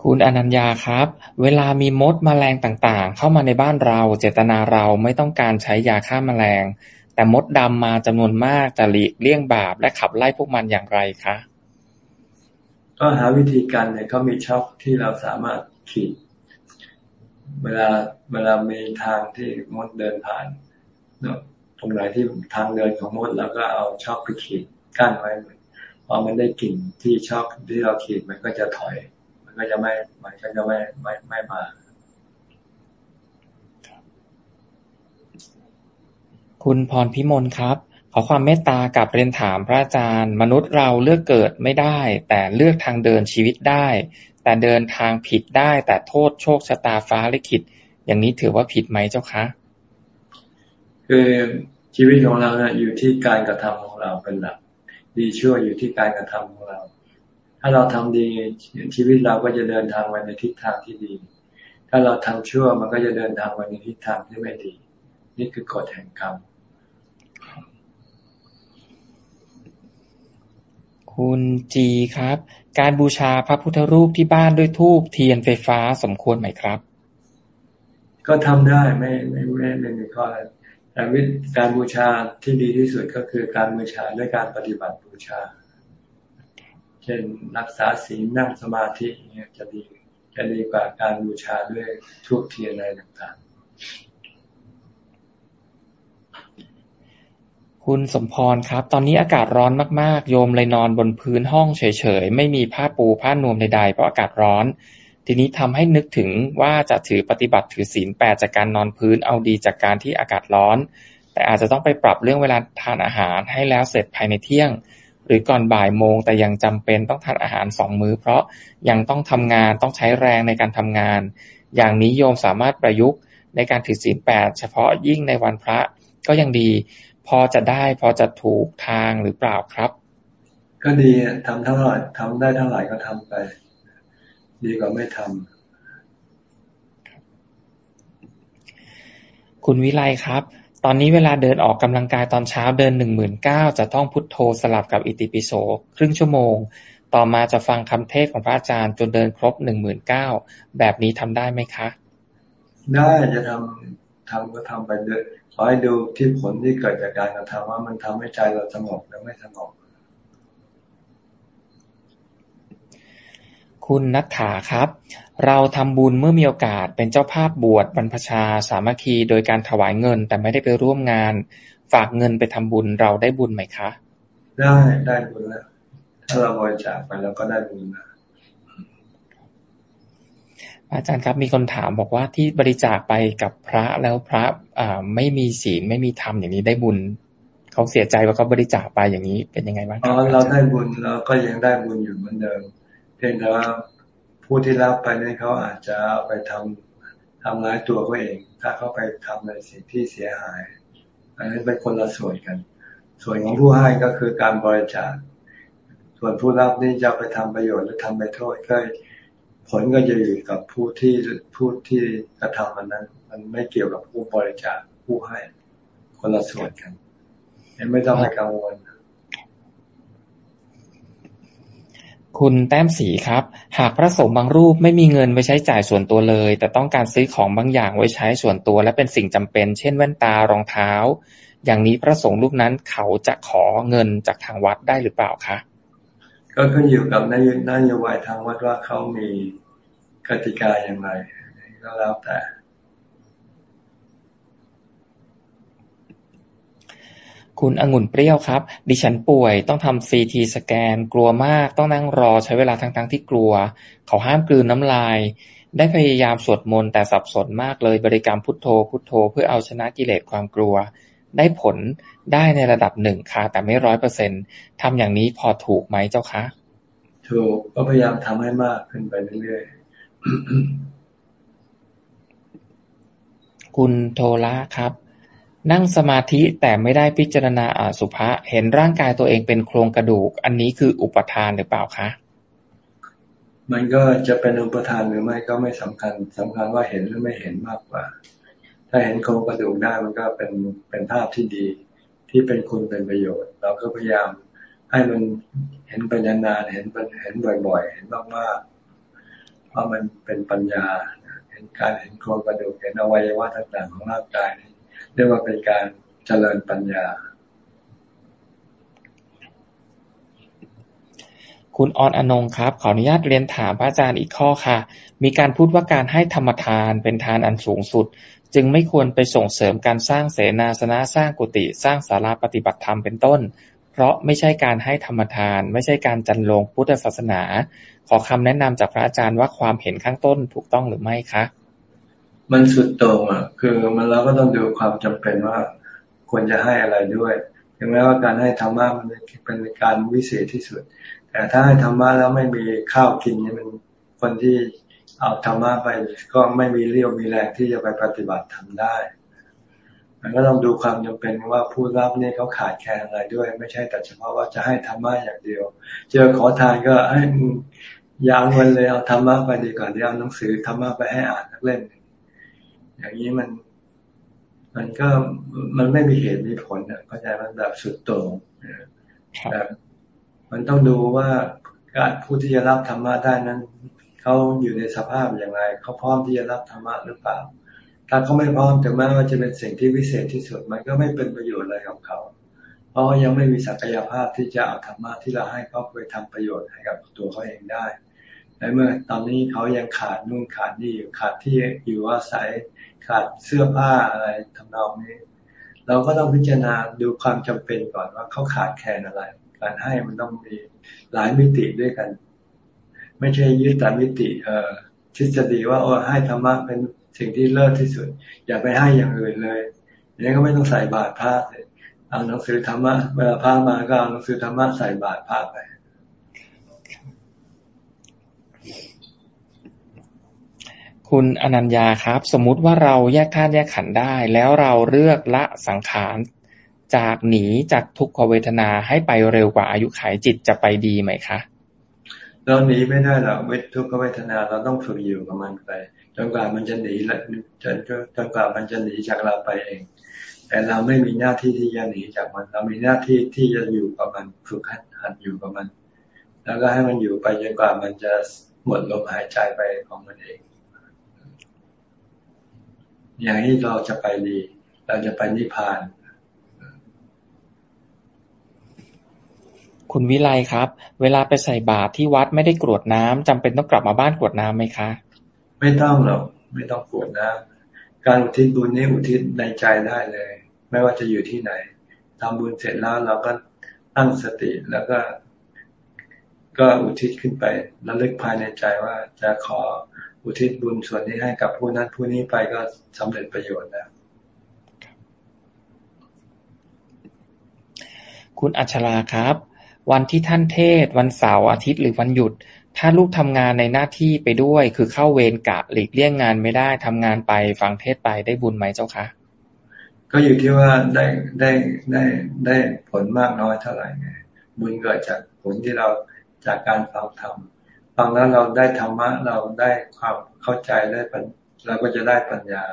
คุณอนัญญาครับ เวลามีมดมแมลงต่างๆ เข้ามาในบ้านเรา เจตนาเราไม่ต้องการใช้ยาฆ่ามาแมลง แต่มดดำมาจำนวนมากจะหลีกเลี่ยงบาปและขับไล่พวกมันอย่างไรคะก็หาวิธีการเนี่ยเขามีช็อคที่เราสามารถขีด เวลาเวลามีทางที่มดเดินผ่านตรงไหนที่ทางเดินของมดเราก็เอาชอคไปขีดกั้นไว้พอมันได้กลิ่นที่ชอคที่เราขีดมันก็จะถอย มันก็จะไม่มันก็จะไม่ไม่ไม่มาคุณพรพิมลครับ ขอความเมตตากับเรียนถามพระอาจารย์ มนุษย์เราเลือกเกิดไม่ได้ แต่เลือกทางเดินชีวิตได้ แต่เดินทางผิดได้แต่โทษโชคชะตาฟ้าลิขิต อย่างนี้ถือว่าผิดไหมเจ้าคะคือชีวิตของเราเนะี่ยอยู่ที่การกระทำของเราเป็นหลัก ดีชั่วอยู่ที่การกระทำของเรา ถ้าเราทำดีชีวิตเราก็จะเดินทางไปในทิศทางที่ดี ถ้าเราทำชั่วมันก็จะเดินทางไปในทิศทางที่ไม่ดี นี่คือกฎแห่งกรรม คุณจีครับ การบูชาพระพุทธรูปที่บ้านด้วยทูบเทียนไฟฟ้าสมควรไหมครับ ก็ทำได้ไม่ไม่ไม่ไม่มีข้ออะไรแต่วิธีการบูชาที่ดีที่สุดก็คือการบูชาด้วยการปฏิบัติบูชา เช่นรักษาศีลนั่งสมาธิเนี่ยจะดีจะดีกว่าการบูชาด้วยทูบเทียนอะไรต่าง คุณสมพร ครับ ตอนนี้อากาศร้อนมาก ๆ โยมเลยนอนบนพื้นห้องเฉย ๆ ไม่มีผ้าปูผ้านวมใด ๆ เพราะอากาศร้อน ทีนี้ทำให้นึกถึงว่าจะถือปฏิบัติถือศีลแปดจากการนอนพื้นเอาดีจากการที่อากาศร้อน แต่อาจจะต้องไปปรับเรื่องเวลาทานอาหารให้แล้วเสร็จภายในเที่ยง หรือก่อนบ่ายโมง แต่ยังจำเป็นต้องทานอาหารสองมื้อ เพราะยังต้องทำงานต้องใช้แรงในการทำงาน อย่างนี้โยมสามารถประยุกต์ในการถือศีลแปดเฉพาะยิ่งในวันพระก็ยังดี พอจะได้ พอจะถูกทางหรือเปล่าครับ ก็ดีทำเท่าไหร่ทำได้เท่าไหร่ก็ทำไป ดีกว่าไม่ทำคุณวิไลครับตอนนี้เวลาเดินออกกำลังกายตอนเช้าเดินหนึ่งหมื่นเก้าจะต้องพุทโธสลับกับอิติปิโสครึ่งชั่วโมง ต่อมาจะฟังคำเทศของพระอาจารย์จนเดินครบหนึ่งหมื่นเก้าแบบนี้ทำได้ไหมคะ ได้จะทำทำก็ทำไปเรื่อย ขอให้ดูที่ผลที่เกิดจากการกระทำว่ามันทำให้ใจเราสงบหรือไม่สงบคุณนัทธาครับ เราทำบุญเมื่อมีโอกาสเป็นเจ้าภาพบวชบรรพชาสามัคคี โดยการถวายเงินแต่ไม่ได้ไปร่วมงาน ฝากเงินไปทำบุญเราได้บุญไหมคะ ได้ได้บุญแล้ว ถ้าเราบริจาคไปเราก็ได้บุญนะ อาจารย์ครับมีคนถามบอกว่าที่บริจาคไปกับพระแล้วพระอไม่มีศีลไม่มีธรรมอย่างนี้ได้บุญเขาเสียใจว่าเขาบริจาคไปอย่างนี้เป็นยังไงบ้างอ๋อเราได้บุญเราก็ยังได้บุญอยู่เหมือนเดิม เพียงแต่ว่าผู้ที่รับไปนี่เขาอาจจะเอาไปทำทำร้ายตัวเขาเอง ถ้าเขาไปทำในสิ่งที่เสียหาย อันนี้เป็นคนละส่วนกัน ส่วนของผู้ให้ก็คือการบริจาคส่วนผู้รับนี่จะไปทำประโยชน์หรือทำไปโทษก็ ผลก็จะอยู่กับผู้ที่ผู้ที่กระทำมันนั้น มันไม่เกี่ยวกับผู้บริจาคผู้ให้คนละส่วนกันไม่ต้องให้กังวลคุณแต้มสีครับ หากพระสงฆ์บางรูปไม่มีเงินไว้ใช้จ่ายส่วนตัวเลย แต่ต้องการซื้อของบางอย่างไว้ใช้ส่วนตัว และเป็นสิ่งจำเป็น เช่นแว่นตารองเท้า อย่างนี้พระสงฆ์รูปนั้นเขาจะขอเงินจากทางวัดได้หรือเปล่าคะ ก็ขึ้นอยู่กับนนโยบายทางวัดว่าเขามีกติกาอย่างไรก็แล้วแต่ คุณองุ่นเปรี้ยวครับ ดิฉันป่วยต้องทำซีทีสแกน กลัวมากต้องนั่งรอใช้เวลาทั้งๆทที่กลัว เขาห้ามกลืนน้ำลาย ได้พยายามสวดมนต์แต่สับสนมากเลยบริกรรมพุทโธพุทโธเพื่อเอาชนะกิเลสความกลัว ได้ผล ได้ในระดับหนึ่งค่ะ แต่ไม่ร้อยเปอร์เซ็นทำอย่างนี้พอถูกไหมเจ้าคะถูกก็พยายามทำให้มากขึ้นไปเรื่อยๆ คุณโทละครับ นั่งสมาธิแต่ไม่ได้พิจารณาอาสุภะเห็นร่างกายตัวเองเป็นโครงกระดูก อันนี้คืออุปทานหรือเปล่าคะมันก็จะเป็นอุปทานหรือไม่ก็ไม่สำคัญสำคัญว่าเห็นหรือไม่เห็นมากกว่า ถ้าเห็นโครงกระดูกได้มันก็เป็นเป็นภาพที่ดี ที่เป็นคุณเป็นประโยชน์ เราก็พยายามให้มันเห็นไปนานๆเห็นเห็นบ่อย ๆ เห็นมากๆเพราะมันเป็นปัญญาเห็นการเห็นโครงกระดูกเห็นอวัยวะต่างๆของร่างกายนี่เรียกว่าเป็นการเจริญปัญญา คุณออนอนงครับ ขออนุญาตเรียนถามพระอาจารย์อีกข้อค่ะ มีการพูดว่าการให้ธรรมทานเป็นทานอันสูงสุด จึงไม่ควรไปส่งเสริมการสร้างเสนาสนะสร้างกุฏิสร้างศาลาปฏิบัติธรรมเป็นต้น เพราะไม่ใช่การให้ธรรมทาน ไม่ใช่การจันลงพุทธศาสนา ขอคำแนะนำจากพระอาจารย์ว่าความเห็นข้างต้นถูกต้องหรือไม่คะมันสุดโต่งอะ คือมันเราก็ต้องดูความจำเป็นว่าควรจะให้อะไรด้วยถึงแม้ว่าการให้ธรรมะมันเป็นการวิเศษที่สุด แต่ถ้าให้ธรรมะแล้วไม่มีข้าวกินเนี่ยมันคนที่ เอาธรรมะไปก็ไม่มีเรี่ยวมีแรงที่จะไปปฏิบัติทำได้ มันก็ต้องดูความจำเป็นว่าผู้รับนี่เขาขาดแคลนอะไรด้วย ไม่ใช่แต่เฉพาะว่าจะให้ธรรมะอย่างเดียว เจอขอทานก็ให้ยางเงินเลยเอาธรรมะไปดีกว่าเดี๋ยวเอาหนังสือธรรมะไปให้อ่านนักเล่นอย่างนี้มัน มันก็มันไม่มีเหตุมีผลเนี่ยเข้าใจมันแบบสุดโต่งแบบมันต้องดูว่าการผู้ที่จะรับธรรมะได้นั้น เขาอยู่ในสภาพอย่างไรเขาพร้อมที่จะรับธรรมะหรือเปล่า ถ้าเขาไม่พร้อมถึงแม้ว่าจะเป็นสิ่งที่วิเศษที่สุดมันก็ไม่เป็นประโยชน์อะไรกับเขา เพราะยังไม่มีศักยภาพที่จะเอาธรรมะที่เราให้เขาไปทำประโยชน์ให้กับตัวเขาเองได้ในเมื่อตอนนี้เขายังขาดนู่นขาดนี่อยู่ขาดที่อยู่อาศัยขาดเสื้อผ้าอะไรทำนองนี้ เราก็ต้องพิจารณาดูความจำเป็นก่อนว่าเขาขาดแคลนอะไร การให้มันต้องมีหลายมิติด้วยกัน ไม่ใช่ยึดแต่มิติเอ่อทฤษฎีว่าโอ้ให้ธรรมะเป็นสิ่งที่เลิศที่สุด อย่าไปให้อย่างอื่นเลยอย่างนี้ก็ไม่ต้องใส่บาตรพระเลยเอาหนังสือธรรมะเวลาพระมาก็เอาหนังสือธรรมะใส่บาตรพระไปคุณอนัญญาครับ สมมุติว่าเราแยกธาตุแยกขันได้ แล้วเราเลือกละสังขารจากหนีจากทุกขเวทนาให้ไปเร็วกว่าอายุขัยจิตจะไปดีไหมคะ เราหนีไม่ได้หรอกเวททุกขเวทนาเราต้องฝึกอยู่กับมันไปจนกว่ามันจะหนีและจนจนกว่ามันจะหนีจากเราไปเอง แต่เราไม่มีหน้าที่ที่จะหนีจากมัน เรามีหน้าที่ที่จะอยู่กับมันฝึกหัดหัดอยู่กับมัน แล้วก็ให้มันอยู่ไปจนกว่ามันจะหมดลมหายใจไปของมันเอง อย่างนี้เราจะไปดี เราจะไปนิพพาน คุณวิไลครับ เวลาไปใส่บาตรที่วัดไม่ได้กรวดน้ำจำเป็นต้องกลับมาบ้านกรวดน้ํำไหมคะ ไม่ต้องหรอกไม่ต้องกรวดน้ำการอุทิศบุญนี่อุทิศในใจได้เลย ไม่ว่าจะอยู่ที่ไหนทำบุญเสร็จแล้วเราก็ตั้งสติแล้วก็ ก็อุทิศขึ้นไปแล้วลึกภายในใจว่าจะขออุทิศบุญส่วนนี้ให้กับผู้นั้นผู้นี้ไปก็สำเร็จประโยชน์แล้วคุณอัชราครับ วันที่ท่านเทศวันเสาร์อาทิตย์หรือวันหยุด ถ้าลูกทำงานในหน้าที่ไปด้วย คือเข้าเวรกะหลีกเลี่ยงงานไม่ได้ทำงานไปฟังเทศไปได้บุญไหมเจ้าคะก็อยู่ที่ว่าได้ได้ได้ได้ผลมากน้อยเท่าไหร่ไงบุญเกิดจากผลที่เราจากการฟังธรรมฟังแล้วเราได้ธรรมะเราได้ความเข้าใจได้ปัญเราก็จะได้ปัญญา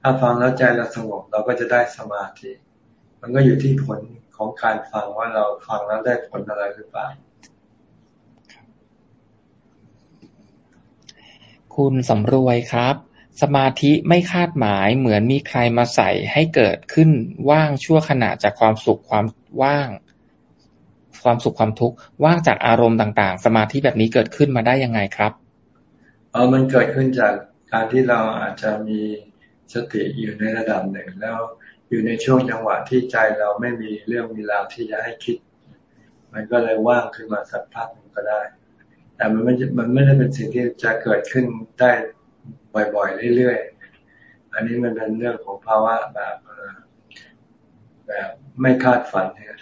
ถ้าฟังแล้วใจเราสงบเราก็จะได้สมาธิ มันก็อยู่ที่ผล ของการฟังว่าเราฟังแล้วได้ผลอะไรหรือเปล่าคุณสำรวยครับ สมาธิไม่คาดหมายเหมือนมีใครมาใส่ให้เกิดขึ้นว่างชั่วขณะจากความสุขความว่าง ความสุขความทุกข์ว่างจากอารมณ์ต่างๆ สมาธิแบบนี้เกิดขึ้นมาได้ยังไงครับเออมันเกิดขึ้นจากการที่เราอาจจะมีสติอยู่ในระดับหนึ่งแล้ว อยู่ในช่วงจังหวะที่ใจเราไม่มีเรื่องมีราวที่จะให้คิด มันก็เลยว่างขึ้นมาสักพักก็ได้ แต่มันไม่มันไม่ได้เป็นสิ่งที่จะเกิดขึ้นได้บ่อยๆเรื่อยๆ อันนี้มันเป็นเรื่องของภาวะแบบแบบไม่คาดฝันเนี่ย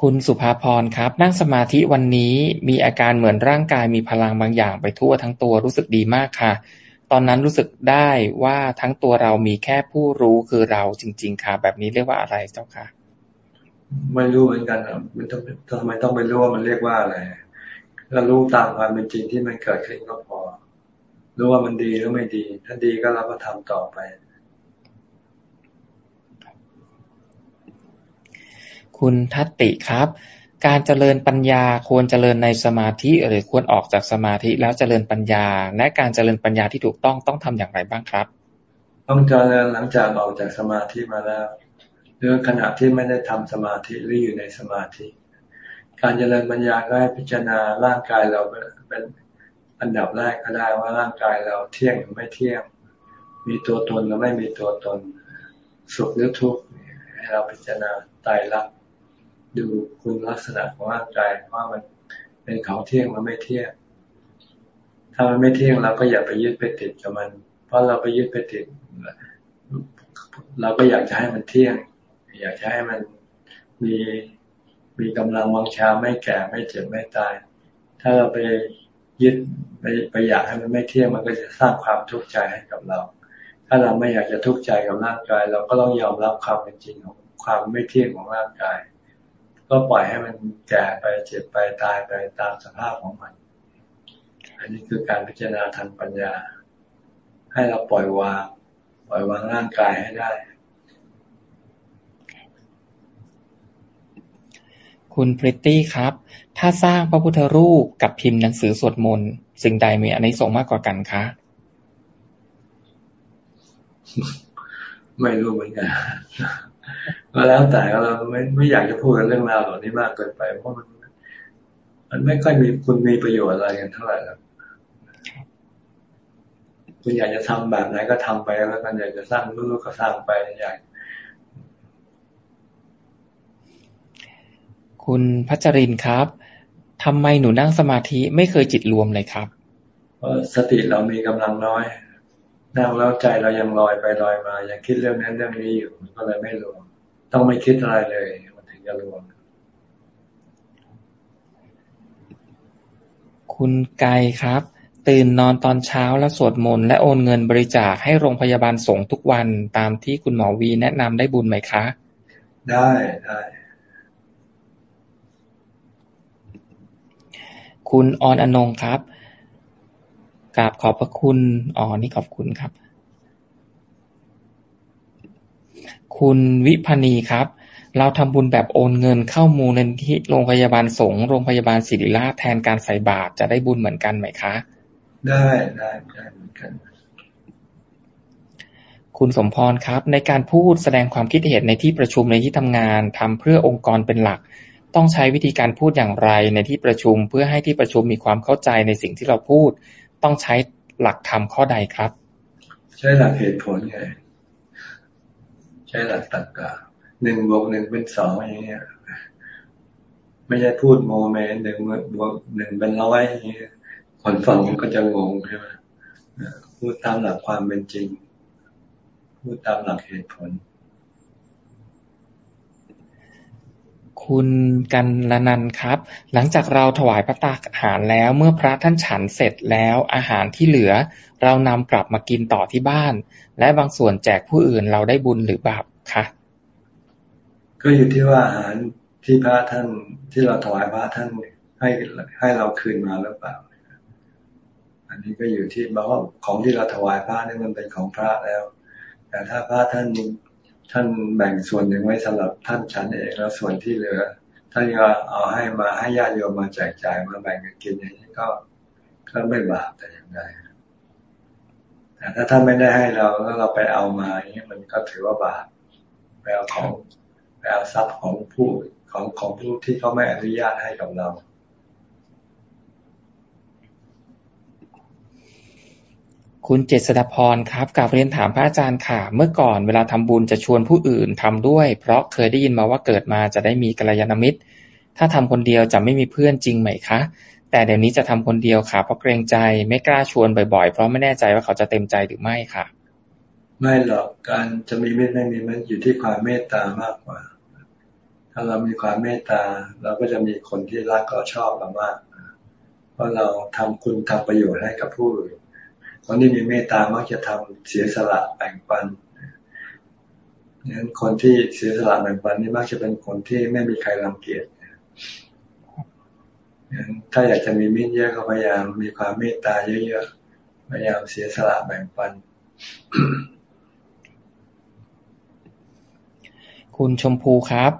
คุณสุภาพรครับ นั่งสมาธิวันนี้มีอาการเหมือนร่างกายมีพลังบางอย่างไปทั่วทั้งตัวรู้สึกดีมากค่ะ ตอนนั้นรู้สึกได้ว่าทั้งตัวเรามีแค่ผู้รู้คือเราจริง ๆ ค่ะ แบบนี้เรียกว่าอะไรเจ้าค่ะ ไม่รู้เหมือนกันมันต้องทำไมต้องไปรู้ว่ามันเรียกว่าอะไรก็รู้ตามความเป็นจริงที่มันเกิดขึ้นก็พอ รู้ว่ามันดีหรือไม่ดี ถ้าดีก็เราก็ทำต่อไป คุณทัตติครับ การเจริญปัญญาควรเจริญในสมาธิ หรือควรออกจากสมาธิแล้วเจริญปัญญา และการเจริญปัญญาที่ถูกต้องต้องทำอย่างไรบ้างครับ ต้องเจริญหลังจากออกจากสมาธิมาแล้วหรือขณะที่ไม่ได้ทำสมาธิหรืออยู่ในสมาธิ การเจริญปัญญาก็ให้พิจารณาร่างกายเราเป็นอันดับแรกก็ได้ว่าร่างกายเราเที่ยงหรือไม่เที่ยง มีตัวตนหรือไม่มีตัวตน สุขหรือทุกข์ให้เราพิจารณาตายรัก ดูคุณลักษณะของร่างกายว่ามันเป็นของเที่ยงมันไม่เที่ยง ถ้ามันไม่เที่ยงเราก็อย่าไปยึดไปติดกับมัน เพราะเราไปยึดไปติด เราก็อยากจะให้มันเที่ยง อยากจะให้มันมีมีกำลังวังชาไม่แก่ไม่เจ็บไม่ตาย ถ้าเราไปยึดไปไปอยากให้มันไม่เที่ยงมันก็จะสร้างความทุกข์ใจให้กับเรา ถ้าเราไม่อยากจะทุกข์ใจกับร่างกาย เราก็ต้องยอมรับความเป็นจริงของความไม่เที่ยงของร่างกาย ก็ปล่อยให้มันแก่ไปเจ็บไปตายไปตามสภาพของมัน อันนี้คือการพิจารณาทางปัญญา ให้เราปล่อยวางปล่อยวางร่างกายให้ได้ คุณพริตตี้ครับ ถ้าสร้างพระพุทธรูปกับพิมพ์หนังสือสวดมนต์สิ่งใดมีอันนี้ส่งมากกว่ากันคะไม่รู้เหมือนกัน ก็แล้วแต่เราไม่ไม่อยากจะพูดกันเรื่องราวเหล่านี้มากเกินไป เพราะมัน มันไม่ค่อยมีคุณมีประโยชน์อะไรกันเท่าไหร่แล้วคุณอยากจะทำแบบไหนก็ทำไปแล้วกันอยากจะสร้างรูปก็สร้างไปอยากคุณพัชรินครับทำไมหนูนั่งสมาธิไม่เคยจิตรวมเลยครับเพราะสติเรามีกำลังน้อย นั่งแล้วใจเรายังลอยไปลอยมา ยังคิดเรื่องนั้นเรื่องนี้อยู่ก็เลยไม่รวม ต้องไม่คิดอะไรเลย มันถึงจะรวม คุณไกครับ ตื่นนอนตอนเช้าแล้วสวดมนต์และโอนเงินบริจาคให้โรงพยาบาลสงฆ์ทุกวันตามที่คุณหมอวีแนะนำได้บุญไหมคะ ได้ได้คุณออนอนงครับ กราบขอบพระคุณ อ๋อ นี่ขอบคุณครับ คุณวิพณีครับ เราทำบุญแบบโอนเงินเข้ามูลนิธิโรงพยาบาลสงฆ์โรงพยาบาลศิริราชแทนการใส่บาตรจะได้บุญเหมือนกันไหมคะ ได้ได้ได้เหมือนกัน คุณสมพรครับ ในการพูดแสดงความคิดเห็นในที่ประชุมในที่ทำงานทำเพื่อองค์กรเป็นหลักต้องใช้วิธีการพูดอย่างไรในที่ประชุมเพื่อให้ที่ประชุมมีความเข้าใจในสิ่งที่เราพูด ต้องใช้หลักธรรมข้อใดครับ ใช้หลักเหตุผลไง ใช้หลักตรรกะหนึ่งบวกหนึ่งเป็นสองอย่างเงี้ยไม่ใช่พูดโมเมนต์หนึ่งบวกหนึ่งเป็นร้อยอย่างนี้ยคนฟังก็จะงงใช่ไหมพูดตามหลักความเป็นจริง พูดตามหลักเหตุผล คุณกันละนันครับ หลังจากเราถวายพระตาหารแล้ว เมื่อพระท่านฉันเสร็จแล้วอาหารที่เหลือ เรานำกลับมากินต่อที่บ้าน และบางส่วนแจกผู้อื่นเราได้บุญหรือบาปคะก็อยู่ที่ว่าอาหารที่พระท่านที่เราถวายพระท่านให้ให้เราคืนมาหรือเปล่า อันนี้ก็อยู่ที่บอกว่าของที่เราถวายพระนี่มันเป็นของพระแล้ว แต่ถ้าพระท่าน ท่านแบ่งส่วนหนึ่งไว้สำหรับท่านฉันเองแล้วส่วนที่เหลือ ท่านก็เอาให้มาให้ญาติโยมมาแจกจ่ายมาแบ่งกันกินอย่างนี้ก็ก็ไม่บาปแต่อย่างใดแต่ถ้าท่านไม่ได้ให้เราแล้วเราไปเอามาอย่างนี้มันก็ถือว่าบาปไปเอาของไปเอาทรัพย์ของผู้ของของผู้ที่เขาไม่อนุญาตให้กับเรา คุณเจษฎาพรครับกับเรียนถามพระอาจารย์ค่ะ เมื่อก่อนเวลาทำบุญจะชวนผู้อื่นทำด้วย เพราะเคยได้ยินมาว่าเกิดมาจะได้มีกัลยาณมิตร ถ้าทำคนเดียวจะไม่มีเพื่อนจริงไหมคะ แต่เดี๋ยวนี้จะทำคนเดียวค่ะ เพราะเกรงใจไม่กล้าชวนบ่อยๆ เพราะไม่แน่ใจว่าเขาจะเต็มใจหรือไม่ค่ะ ไม่หรอกการจะมีมิตรไม่มีมันอยู่ที่ความเมตตามากกว่า ถ้าเรามีความเมตตาเราก็จะมีคนที่รักก็ชอบเรามาก เพราะเราทำคุณทำประโยชน์ให้กับผู้อื่น คนที่มีเมตตามักจะทำเสียสละแบ่งปันนั้นคนที่เสียสละแบ่งปันนี่มักจะเป็นคนที่ไม่มีใครรังเกียจถ้าอยากจะมีมิตรเยอะก็พยายามมีความเมตตาเยอะๆ พยายามเสียสละแบ่งปัน คุณชมพูครับ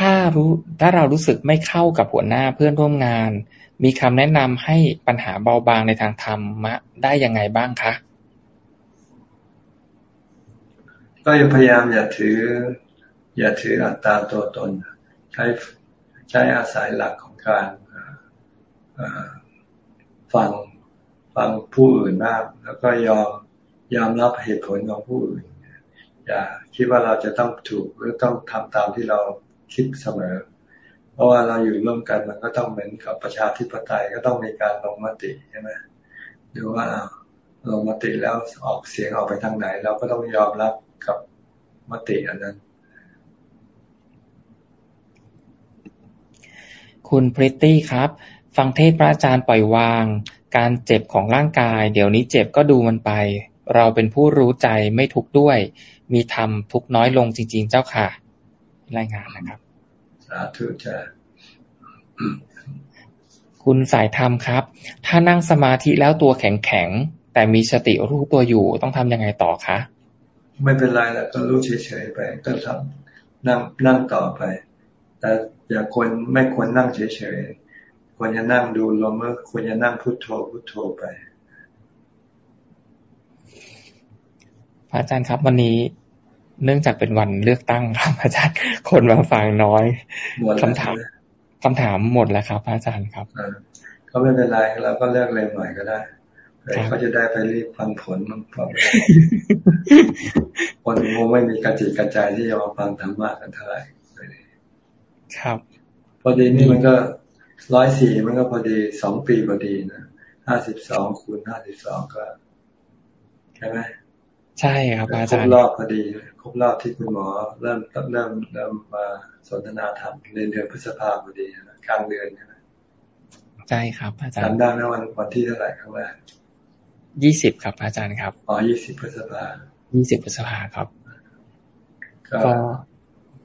ถ้ารู้ถ้าเรารู้สึกไม่เข้ากับหัวหน้าเพื่อนร่วมงาน มีคำแนะนำให้ปัญหาเบาบางในทางธรรมะได้ยังไงบ้างคะ ก็พยายามอย่าถือ อย่าถืออัตตาตัวตน ใช้ใช้อาศัยหลักของการฟังฟังผู้อื่นบ้างแล้วก็ยอมยอมรับเหตุผลของผู้อื่น อย่าคิดว่าเราจะต้องถูกหรือต้องทำตามที่เรา คิดเสมอ เพราะว่าเราอยู่ร่วมกันมันก็ต้องเหมือนกับประชาธิปไตยก็ต้องมีการลงมติใช่ไหมดูว่าลงมติแล้วออกเสียงออกไปทางไหน เราก็ต้องยอมรับกับมติอันนั้น คุณพริตตี้ครับ ฟังเทศพระอาจารย์ปล่อยวาง การเจ็บของร่างกาย เดี๋ยวนี้เจ็บก็ดูมันไป เราเป็นผู้รู้ใจไม่ทุกข์ด้วย มีธรรมทุกน้อยลงจริง ๆ เจ้าค่ะ รายงานนะครับ สาธุจ้าคุณสายธรรมครับ ถ้านั่งสมาธิแล้วตัวแข็งแข็งแต่มีสติรู้ตัวอยู่ต้องทํำยังไงต่อคะ ไม่เป็นไรแล้วก็รู้เฉยๆไป ก็ทำนั่งนั่งต่อไป แต่อย่าควรไม่ควรนั่งเฉยๆควรจะนั่งดูลมเมื่อควรจะนั่งพุโทโธพุโทโธไปพระอาจารย์ครับ วันนี้ เนื่องจากเป็นวันเลือกตั้งครับอาจารย์ คนมาฟังน้อยคำถามคำถามหมดแล้วครับอาจารย์ครับก็ไม่เป็นไรเราก็เลือกเร็วหน่อยก็ได้เขาจะได้ไปรีบฟังผลมันฟังคนคงไม่มีกระจิตกระจายที่จะมาฟังธรรมะกันเท่าไหร่ครับ พอดีนี่มันก็ร้อยสี่มันก็พอดีสองปีพอดีนะห้าสิบสองคูณห้าสิบสองก็ใช่ไหม ใช่ครับอาจารย์ครบรอบพอดีครบรอบที่คุณหมอเริ่มเริ่มเริ่มมาสนทนาธรรมในเดือนพฤษภาพอดีกลางเดือนใช่ไหมใช่ครับ อาจารย์จำได้ไหมวันวันที่เท่าไหร่ครั้งแรกยี่สิบครับ อาจารย์ครับอ๋อยี่สิบพฤษภายี่สิบพฤษภาครับ ก็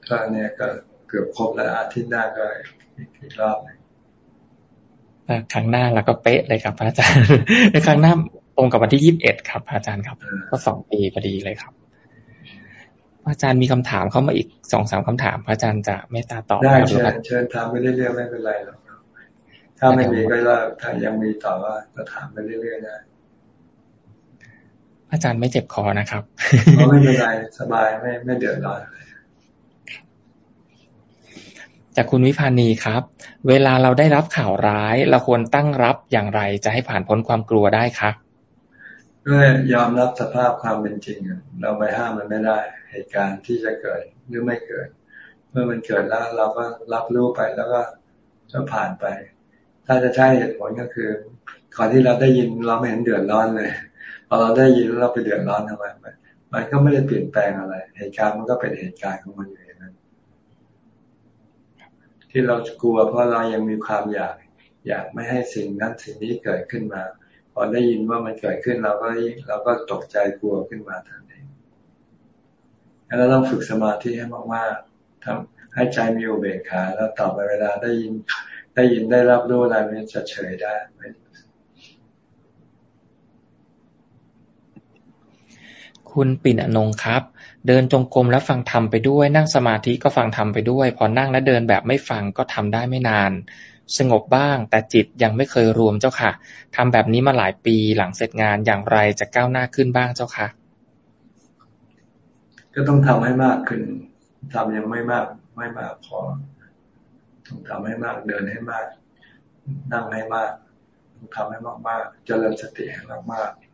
ก็เนี่ยก็เกือบครบแล้วอาทิตย์หน้าก็อีกรอบครั้งหน้าแล้วก็เป๊ะเลยครับอาจารย์ในครั้งหน้า ตรงกับวันที่ยี่สิบเอ็ดครับ อาจารย์ครับ ก็สองปีพอดีเลยครับ อาจารย์มีคำถามเข้ามาอีกสองสามคำถาม พระอาจารย์จะเมตตาตอบได้เชิญเชิญถามไปเรื่อยๆไม่เป็นไรหรอกถ้าไม่มีก็ว่าถ้ายังมีต่อว่าก็ถามไปเรื่อยๆได้อาจารย์ไม่เจ็บคอนะครับไม่เป็นไรสบายไม่ไม่เดือดร้อนเลยจากคุณวิพานีครับ เวลาเราได้รับข่าวร้าย เราควรตั้งรับอย่างไรจะให้ผ่านพ้นความกลัวได้ครับ ก็ยอมรับสภาพความเป็นจริงเราไปห้ามมันไม่ได้ เหตุการณ์ที่จะเกิดหรือไม่เกิด เมื่อมันเกิดแล้วเราก็รับรู้ไปแล้วก็จะผ่านไป ถ้าจะใช้เหตุผลก็คือก่อนที่เราได้ยินเราไม่เห็นเดือดร้อนเลยพอเราได้ยินเราไปเดือดร้อนทำไมมันก็ไม่ได้เปลี่ยนแปลงอะไร เหตุการณ์มันก็เป็นเหตุการณ์ของมันอยู่อย่างนั้นที่เรากลัวเพราะเรายังมีความอยาก อยากไม่ให้สิ่งนั้นสิ่งนี้เกิดขึ้นมา พอได้ยินว่ามันเกิดขึ้นเราก็เราก็ตกใจกลัวขึ้นมาทันทีแล้วเราต้องฝึกสมาธิให้มากๆทำให้ใจมีอุเบกขา แล้วต่อไปเวลาได้ยิน ได้ยินได้รับรู้อะไรมันจะเฉยได้คุณปิ่นอนงครับ เดินจงกรมแล้วฟังธรรมไปด้วย นั่งสมาธิก็ฟังธรรมไปด้วย พอนั่งและเดินแบบไม่ฟังก็ทำได้ไม่นาน สงบบ้าง แต่จิตยังไม่เคยรวมเจ้าค่ะทำแบบนี้มาหลายปีหลังเสร็จงานอย่างไรจะก้าวหน้าขึ้นบ้างเจ้าค่ะ ก็ต้องทำให้มากขึ้นทำยังไม่มากไม่มากพอต้องทำให้มากเดินให้มาก นั่งให้มากต้องทำให้มากๆเจริญสติให้มากๆ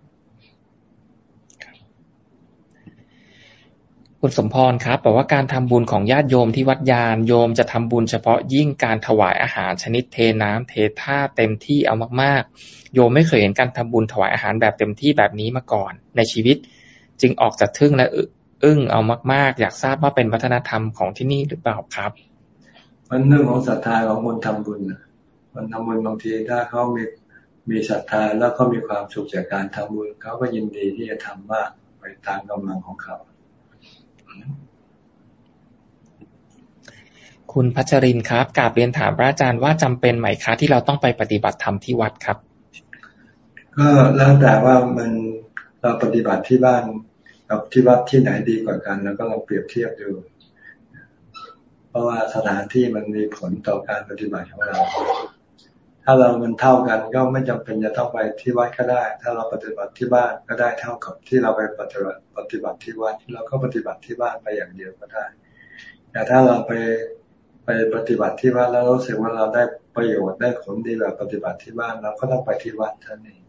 คุณสมพรครับบอกว่าการทำบุญของญาติโยมที่วัดยานโยมจะทำบุญเฉพาะยิ่งการถวายอาหารชนิดเทน้ำเทท่าเต็มที่เอามากๆ โยมไม่เคยเห็นการทำบุญถวายอาหารแบบเต็มที่แบบนี้มาก่อน ในชีวิต จึงออกจากทึ่งและอึ้งเอามาก ๆ อยากทราบว่าเป็นวัฒนธรรมของที่นี่หรือเปล่าครับ มันเรื่องของศรัทธาของคนทำบุญคนทำบุญบางทีถ้าเขามีมีศรัทธาแล้วเขามีความสุขจากการทำบุญเขาก็ยินดีที่จะทำมากไปตามกำลังของเขา คุณพัชรินครับกาบเรียนถามพระอาจารย์ว่าจำเป็นไหมคะที่เราต้องไปปฏิบัติธรรมที่วัดครับ ก็แล้วแต่ว่ามันเราปฏิบัติที่บ้านกับที่วัดที่ไหนดีกว่ากัน แล้วก็ลองเปรียบเทียบดู เพราะว่าสถานที่มันมีผลต่อการปฏิบัติของเรา ถ้าเรามันเท่ากันก็ไม่จำเป็นจะต้องไปที่วัดก็ได้ ถ้าเราปฏิบัติที่บ้านก็ได้เท่ากับที่เราไปปฏิบัติปฏิบัติที่วัดเราก็ปฏิบัติที่บ้านไปอย่างเดียวก็ได้ แต่ถ้าเราไปไปปฏิบัติที่วัดแล้วรู้สึกว่าเราได้ประโยชน์ได้ผลดีแบบปฏิบัติที่บ้านเราก็ต้องไปที่วัดท่านเอง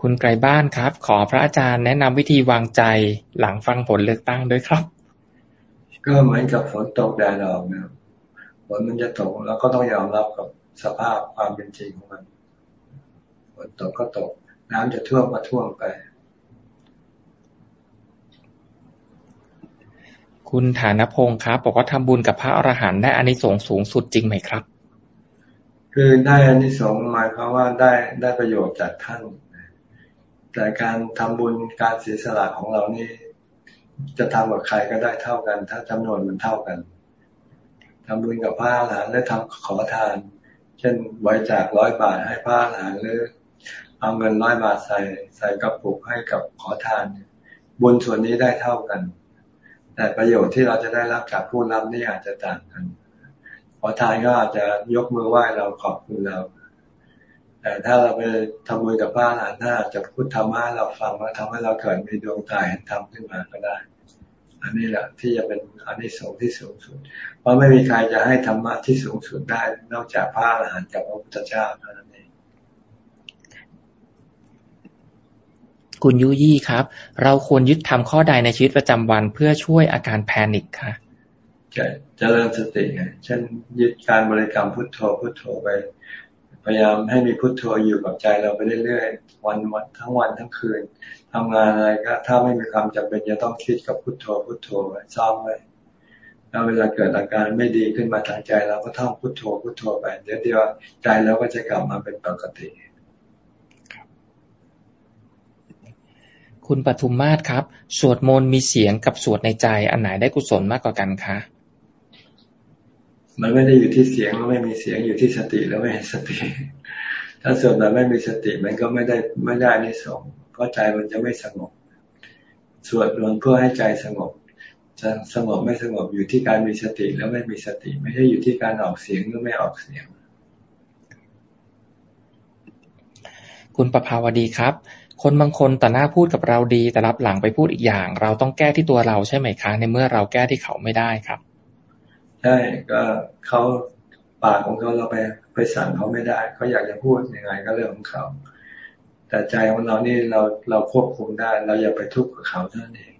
คุณไกรบ้านครับ ขอพระอาจารย์แนะนำวิธีวางใจหลังฟังผลเลือกตั้งด้วยครับ ก็เหมือนกับฝนตกแดดออกนะครับ ฝนมันจะตกแล้วก็ต้องยอมรับกับสภาพความเป็นจริงของมันฝนตกก็ตก น้ำจะท่วมก็ท่วมไป คุณฐานพงศ์ครับบอกว่าทำบุญกับพระอรหันต์ได้อานิสงส์สูงสุดจริงไหมครับ คือได้อานิสงส์หมายความว่าได้ได้ประโยชน์จากท่าน แต่การทำบุญการเสียสละของเรานี่จะทำกับใครก็ได้เท่ากัน ถ้าจำนวนมันเท่ากัน ทำบุญกับพระอรหันต์และทำขอทาน เช่นบริจาคร้อยบาทให้พระอรหันต์หรือเอาเงินร้อยบาทใส่ใส่กระปุกให้กับขอทาน บุญส่วนนี้ได้เท่ากัน แต่ประโยชน์ที่เราจะได้รับจากผู้รับนี่อาจจะต่างกัน ขอทานก็อาจจะยกมือไหว้เราขอบคุณเราแต่ถ้าเราไปทำบุญกับพระอรหันต์ถ้าจะพูดธรรมะเราฟังแล้วทำให้เราเกิดมีดวงตาเห็นธรรมขึ้นมาก็ได้ อันนี้แหละที่จะเป็นอันนี้สูงที่สูงสุด เพราะไม่มีใครจะให้ธรรมะที่สูงสุดได้ นอกจากพระอรหันต์กับพระพุทธเจ้าเท่านั้นเองคุณยุยี่ครับ เราควรยึดทำข้อใดในชีวิตประจำวันเพื่อช่วยอาการแพนิคค่ะจะเจริญสติไงเช่นยึดการบริกรรมพุทโธพุทโธไป พยายามให้มีพุทโธอยู่กับใจเราไปเรื่อยๆวันวันทั้งวันทั้งคืนทำงานอะไรก็ถ้าไม่มีความจำเป็นจะต้องคิดกับพุทโธพุทโธไว้ซ้อมไว้แล้วเวลาเกิดอาการไม่ดีขึ้นมาทางใจเราก็ท่องพุทโธพุทโธไปเดี๋ยวเดียวใจเราก็จะกลับมาเป็นปกติคุณปทุมมาศครับ สวดมนต์มีเสียงกับสวดในใจอันไหนได้กุศลมากกว่ากันคะ มันไม่ได้อยู่ที่เสียงแล้วไม่มีเสียงอยู่ที่สติแล้วไม่เห็นสติ ถ้าสวดแบบไม่มีสติมันก็ไม่ได้ไม่ได้ในสงเพราะใจมันจะไม่สงบ สวดมนต์เพื่อให้ใจสงบ จะสงบไม่สงบอยู่ที่การมีสติแล้วไม่มีสติ ไม่ใช่อยู่ที่การออกเสียงหรือไม่ออกเสียง คุณประภาวดีครับ คนบางคนต่อหน้าพูดกับเราดีแต่รับหลังไปพูดอีกอย่าง เราต้องแก้ที่ตัวเราใช่ไหมคะ ในเมื่อเราแก้ที่เขาไม่ได้ครับ ใช่ก็เขาปากของเขาเราไปไปสั่งเขาไม่ได้เขาอยากจะพูดยังไงก็เรื่องของเขา แต่ใจของเรานี่เราเราควบคุมได้ เราอย่าไปทุกข์กับเขาเท่านั้นเอง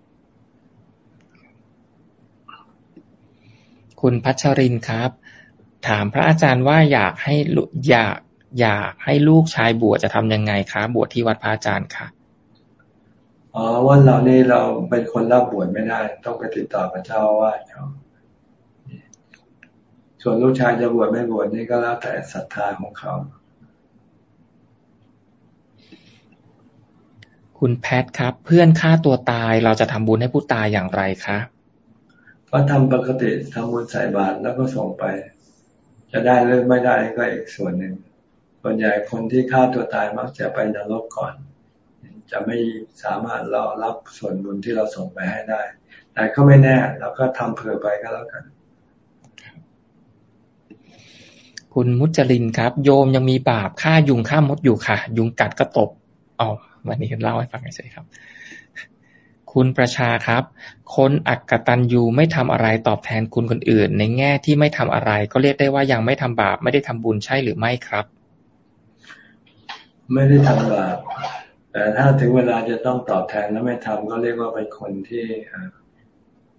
คุณพัชรินครับ ถามพระอาจารย์ว่าอยากให้อยากอยากให้ลูกชายบวชจะทำยังไงคะบวชที่วัดพระอาจารย์ค่ะอ๋อวันเรานี่เราเป็นคนรับบวชไม่ได้ ต้องไปติดต่อพระเจ้าว่าเขา ส่วนลูกชายจะบวชไม่บวชนี่ก็แล้วแต่ศรัทธาของเขา คุณแพทครับ เพื่อนฆ่าตัวตายเราจะทำบุญให้ผู้ตายอย่างไรคะก็ทำปกติทำบุญใส่บาตรแล้วก็ส่งไป จะได้หรือไม่ได้ก็อีกส่วนหนึ่งส่วนใหญ่คนที่ฆ่าตัวตายมักจะไปนรกก่อน จะไม่สามารถรอรับส่วนบุญที่เราส่งไปให้ได้ แต่ก็ไม่แน่เราก็ทำเผื่อไปก็แล้วกัน คุณมุจลินครับ โยมยังมีบาปฆ่ายุงฆ่ามดอยู่ค่ะ ยุงกัดก็ตบอ๋อวันนี้เล่าให้ฟังเฉยครับ คุณประชาครับ คนอักกตันยูไม่ทำอะไรตอบแทนคุณคนอื่น ในแง่ที่ไม่ทำอะไร ก็เรียกได้ว่ายังไม่ทำบาปไม่ได้ทำบุญใช่หรือไม่ครับ ไม่ได้ทำบาปแต่ถ้าถึงเวลาจะต้องตอบแทนแล้วไม่ทำก็เรียกว่าเป็นคนที่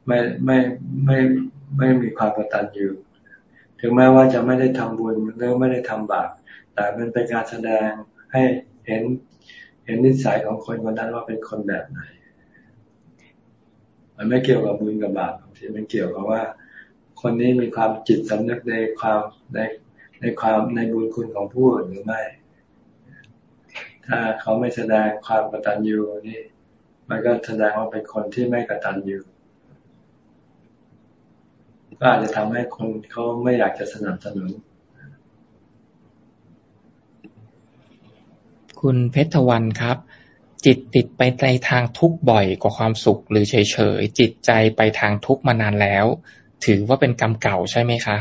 ไม่ไม่ไม่ไม่มีความกตัญญู ถึงแม้ว่าจะไม่ได้ทำบุญหรือไม่ได้ทำบาปแต่มันเป็นการแสดงให้เห็นเห็นนิสัยของคนคนนั้นว่าเป็นคนแบบไหน มันไม่เกี่ยวกับบุญกับบาปที่มันเกี่ยวกับว่า คนนี้มีความจิตสำนึกในความในในความในบุญคุณของผู้อื่นหรือไม่ ถ้าเขาไม่แสดงความกตัญญูนี่ มันก็แสดงว่าเป็นคนที่ไม่กตัญญู ก็อาจจะทำให้คนเขาไม่อยากจะสนับสนุน คุณเพชรวันครับ จิตติดไปในทางทุกข์บ่อยกว่าความสุขหรือเฉยๆจิตใจไปทางทุกข์มานานแล้ว ถือว่าเป็นกรรมเก่าใช่ไหมคะ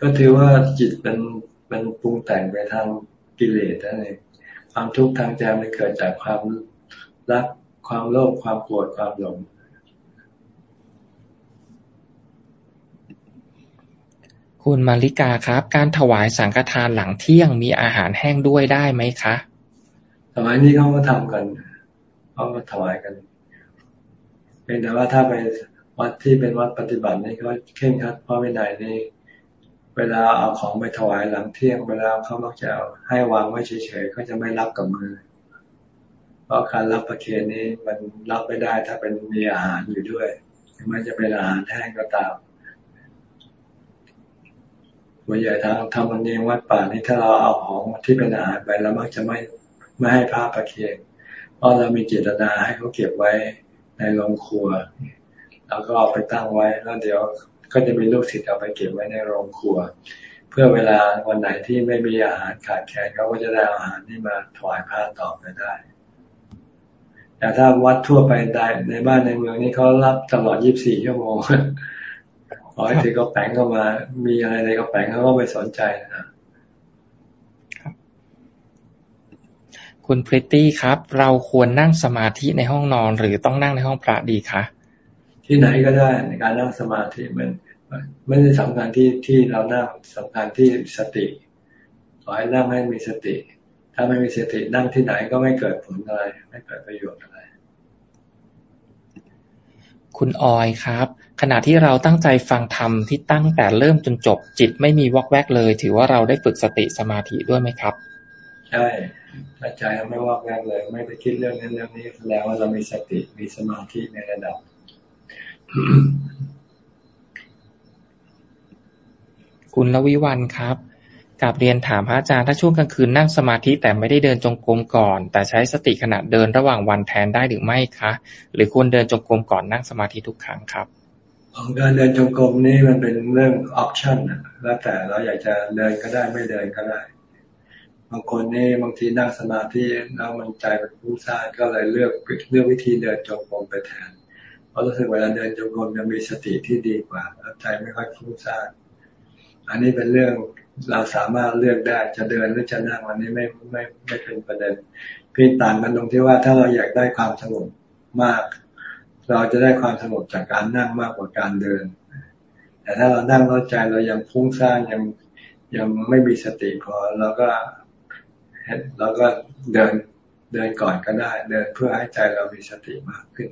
ก็ถือว่าจิตเป็นเป็นปรุงแต่งไปทางกิเลสนั่นเองความทุกข์ทางใจมันเกิดจากความรักความโลภความโกรธความหลง คุณมาริกาครับ การถวายสังฆทานหลังเที่ยงมีอาหารแห้งด้วยได้ไหมคะสมัยนี้เขาก็ทำกันเขาก็ถวายกันเป็นแต่ว่าถ้าไปวัดที่เป็นวัดปฏิบัตินี่เขาเข่งคัดเพราะไม่ไหนนี่เวลาเอาของไปถวายหลังเที่ยงเวลาเขามักจะให้วางไว้เฉยๆเขาจะไม่รับกับมือ เพราะการรับประเคนนี้มันรับไม่ได้ถ้าเป็นมีอาหารอยู่ด้วยถึงแม้จะเป็นอาหารแห้งก็ตาม วันใหญ่ทางทำมันเองวัดป่านี้ถ้าเราเอาของที่เป็นอาหารไปแล้วมักจะไม่ไม่ให้พระประเคนเพราะเรามีเจตนาให้เขาเก็บไว้ในโรงครัวแล้วก็เอาไปตั้งไว้แล้วเดี๋ยวก็จะมีลูกศิษย์เอาไปเก็บไว้ในโรงครัว เพื่อเวลาวันไหนที่ไม่มีอาหารขาดแคลนเขาก็จะได้อาหารที่มาถวายพระต่อไปได้แต่ถ้าวัดทั่วไปได้ในบ้านในเมืองนี่เขารับตลอด 24 ชั่วโมง อให้ถือกระแป้งเข้ามา มีอะไรในกระแป้งเขาก็ไม่สนใจนะคุณพริตตี้ครับ เราควรนั่งสมาธิในห้องนอนหรือต้องนั่งในห้องพระดีคะที่ไหนก็ได้ในการนั่งสมาธิมันไม่ได้สำคัญที่ที่เรานั่งสำคัญที่สติขอให้นั่งให้มีสติ ถ้าไม่มีสตินั่งที่ไหนก็ไม่เกิดผลอะไร ไม่เกิดประโยชน์อะไร คุณออยครับ ขณะที่เราตั้งใจฟังธรรมที่ตั้งแต่เริ่มจนจบ จิตไม่มีวอกแวกเลย ถือว่าเราได้ฝึกสติสมาธิด้วยไหมครับ ใช่ถ้าใจไม่วอกแวกเลย ไม่ไปคิดเรื่องนั้นเรื่องนี้แสดงว่าเรามีสติมีสมาธิในระดับ คุณรวิวรรณครับกราบเรียนถามพระอาจารย์ถ้าช่วงกลางคืนนั่งสมาธิแต่ไม่ได้เดินจงกรมก่อน แต่ใช้สติขณะเดินระหว่างวันแทนได้หรือไม่คะ หรือควรเดินจงกรมก่อนนั่งสมาธิทุกครั้งครับ ของการเดินจงกรมนี่มันเป็นเรื่อง option นะแล้วแต่เราอยากจะเดินก็ได้ไม่เดินก็ได้บางคนนี่บางทีนั่งสมาธิแล้วมันใจเป็นฟุ้งซ่านก็เลยเลือกเลือกวิธีเดินจงกรมไปแทนเพราะรู้สึกเวลาเดินจงกรมจะมีสติที่ดีกว่าแล้วใจไม่ค่อยฟุ้งซ่านอันนี้เป็นเรื่องเราสามารถเลือกได้จะเดินหรือจะนั่งอันนี้ไม่ไม่ไม่เป็นประเด็นเพียงต่างกันตรงที่ว่าถ้าเราอยากได้ความสงบมาก เราจะได้ความสงบจากการนั่งมากกว่าการเดิน แต่ถ้าเรานั่งแล้วใจเรายังฟุ้งซ่านยังยังไม่มีสติพอเราก็เราก็เดินเดินก่อนก็ได้ เดินเพื่อให้ใจเรามีสติมากขึ้น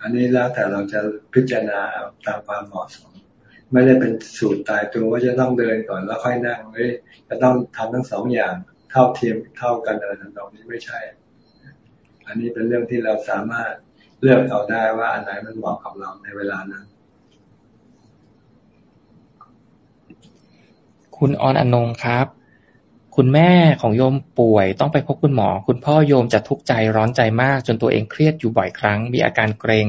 อันนี้แล้วแต่เราจะพิจารณาตามความเหมาะสม ไม่ได้เป็นสูตรตายตัวว่าจะต้องเดินก่อนแล้วค่อยนั่งเฮ้ยจะต้องทำทั้งสองอย่างเท่าเทียมเท่ากันอะไรต่างนี้ไม่ใช่ อันนี้เป็นเรื่องที่เราสามารถ เลือกเอาได้ว่าอันไหนมันเหมาะกับเราในเวลานั้น คุณออนอนงครับ คุณแม่ของโยมป่วยต้องไปพบคุณหมอ คุณพ่อโยมจะทุกข์ใจร้อนใจมาก จนตัวเองเครียดอยู่บ่อยครั้ง มีอาการเกรง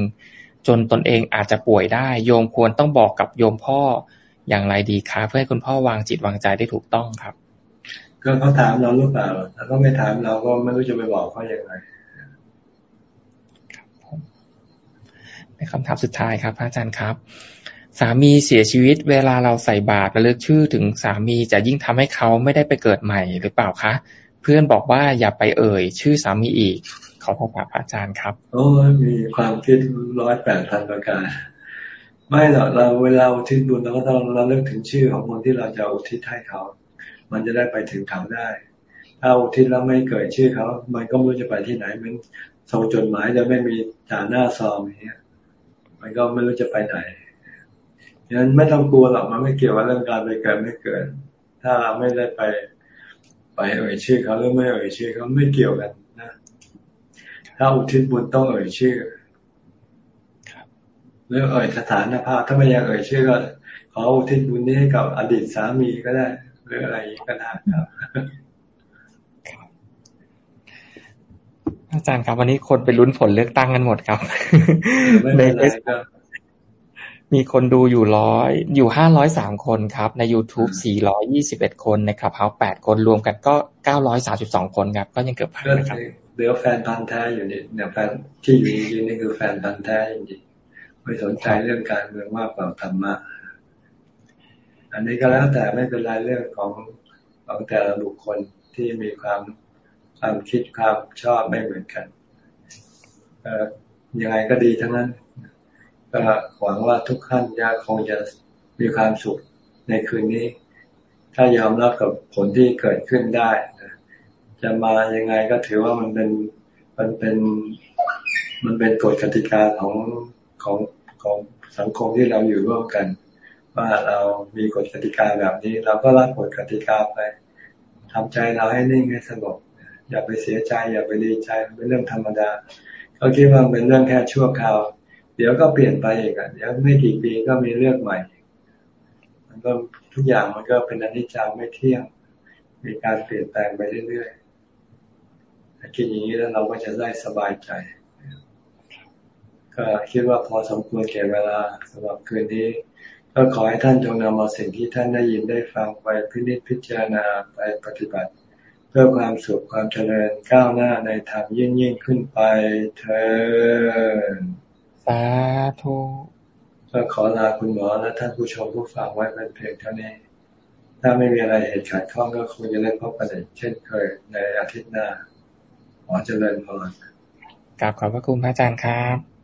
จนตนเองอาจจะป่วยได้ โยมควรต้องบอกกับโยมพ่ออย่างไรดีคะเพื่อให้คุณพ่อวางจิตวางใจได้ถูกต้องครับ ก็เขาถามเราหรือเปล่าถ้าเขาไม่ถามเราก็ไม่รู้จะไปบอกเขาอย่างไรใน คำถามสุดท้ายครับพระอาจารย์ครับ สามีเสียชีวิต เวลาเราใส่บาตรระลึกชื่อถึงสามีจะยิ่งทำให้เขาไม่ได้ไปเกิดใหม่หรือเปล่าคะ เพื่อนบอกว่าอย่าไปเอ่ย ชื่อสามีอีกขอพบพระอาจารย์ครับโอ้มีความคิดร้อยแปดพันประการไม่หรอกเราเวลาอุทิศบุญเราก็ต้องเราเลือกถึงชื่อของคนที่เราจะอุทิศให้เขา มันจะได้ไปถึงเขาได้ ถ้าอุทิศแล้วไม่เกิดชื่อเขา มันก็ไม่รู้จะไปที่ไหนมันส่งจดหมายจะไม่มีจ่าหน้าซองอย่างเงี้ย มันก็ไม่รู้จะไปไหนฉะนั้นไม่ต้องกลัวหรอกมันไม่เกี่ยวกับเรื่องการไปเกิดไม่เกิด ถ้าเราไม่ได้ไปไปเอ่ยชื่อเขาหรือไม่เอ่ยชื่อเขาไม่เกี่ยวกันนะถ้าอุทิศบุญต้องเอ่ยชื่อหรือเอ่ยสถานภาพถ้าไม่อยากเอ่ยชื่อก็ขออุทิศบุญนี้ให้กับอดีตสามีก็ได้ หรืออะไรก็ได้ครับ อาจารย์ครับวันนี้คนไปลุ้นผลเลือกตั้งกันหมดครับในเฟซมีคนดูอยู่ร้อยอยู่ห้าร้อยสามคนครับ ใน youtube สี่ร้อยี่สิบเอ็ดคนในครับเฮาแปดคนรวมกันก็เก้าร้อยสาสิบสองคนครับ ก็ยังเกือบพันนะครับเดี๋ยวแฟนพันธ์แท้อยู่นี่เนี่ยแฟนที่อยู่จริงนี่คือแฟนพันธ์แท้จริงๆไม่สนใจเรื่องการเมืองมากกว่าธรรมะ อันนี้ก็แล้วแต่ไม่เป็นไรเรื่องของของแต่ละบุคคลที่มีความ ความคิดความชอบไม่เหมือนกันยังไงก็ดีทั้งนั้นก็หวังว่าทุกท่านยาคงจะมีความสุขในคืนนี้ ถ้ายอมรับกับผลที่เกิดขึ้นได้จะมายังไงก็ถือว่ามันเป็นมันเป็นมันเป็นกฎกติกาของของของสังคมที่เราอยู่ร่วมกัน ว่าเรามีกฎกติกาแบบนี้ เราก็รับกฎกติกาไปทำใจเราให้นิ่งให้สงบ อย่าไปเสียใจ อย่าไปดีใจเป็นเรื่องธรรมดาเขาคิดว่าเป็นเรื่องแค่ชั่วคราว เดี๋ยวก็เปลี่ยนไปอีกอะเดี๋ยวไม่กี่ปีก็มีเรื่องใหม่ มันก็ทุกอย่างมันก็เป็นอนิจจังไม่เที่ยง มีการเปลี่ยนแปลงไปเรื่อยๆถ้าคิดอย่างนี้แล้วเราก็จะได้สบายใจ ก็คิดว่าพอสมควรแก่เวลาสำหรับคืนนี้ก็ขอให้ท่านจงนำเอาสิ่งที่ท่านได้ยินได้ฟังไปพิจิตพิจารณาไปปฏิบัติ พื่อความสุขความเจริญก้าวหน้าในธรรมยิ่งยิ่งขึ้นไปเธอสาธุก็ขอลาคุณหมอและท่านผู้ชมผู้ฟังไว้เป็นเพียงเท่านี้ ถ้าไม่มีอะไรเหตุขัดข้องก็คงจะได้พบกันอีกเช่นเคยในอาทิตย์หน้าขอเจริญพรกราบขอบพระคุณพระอาจารย์ครับ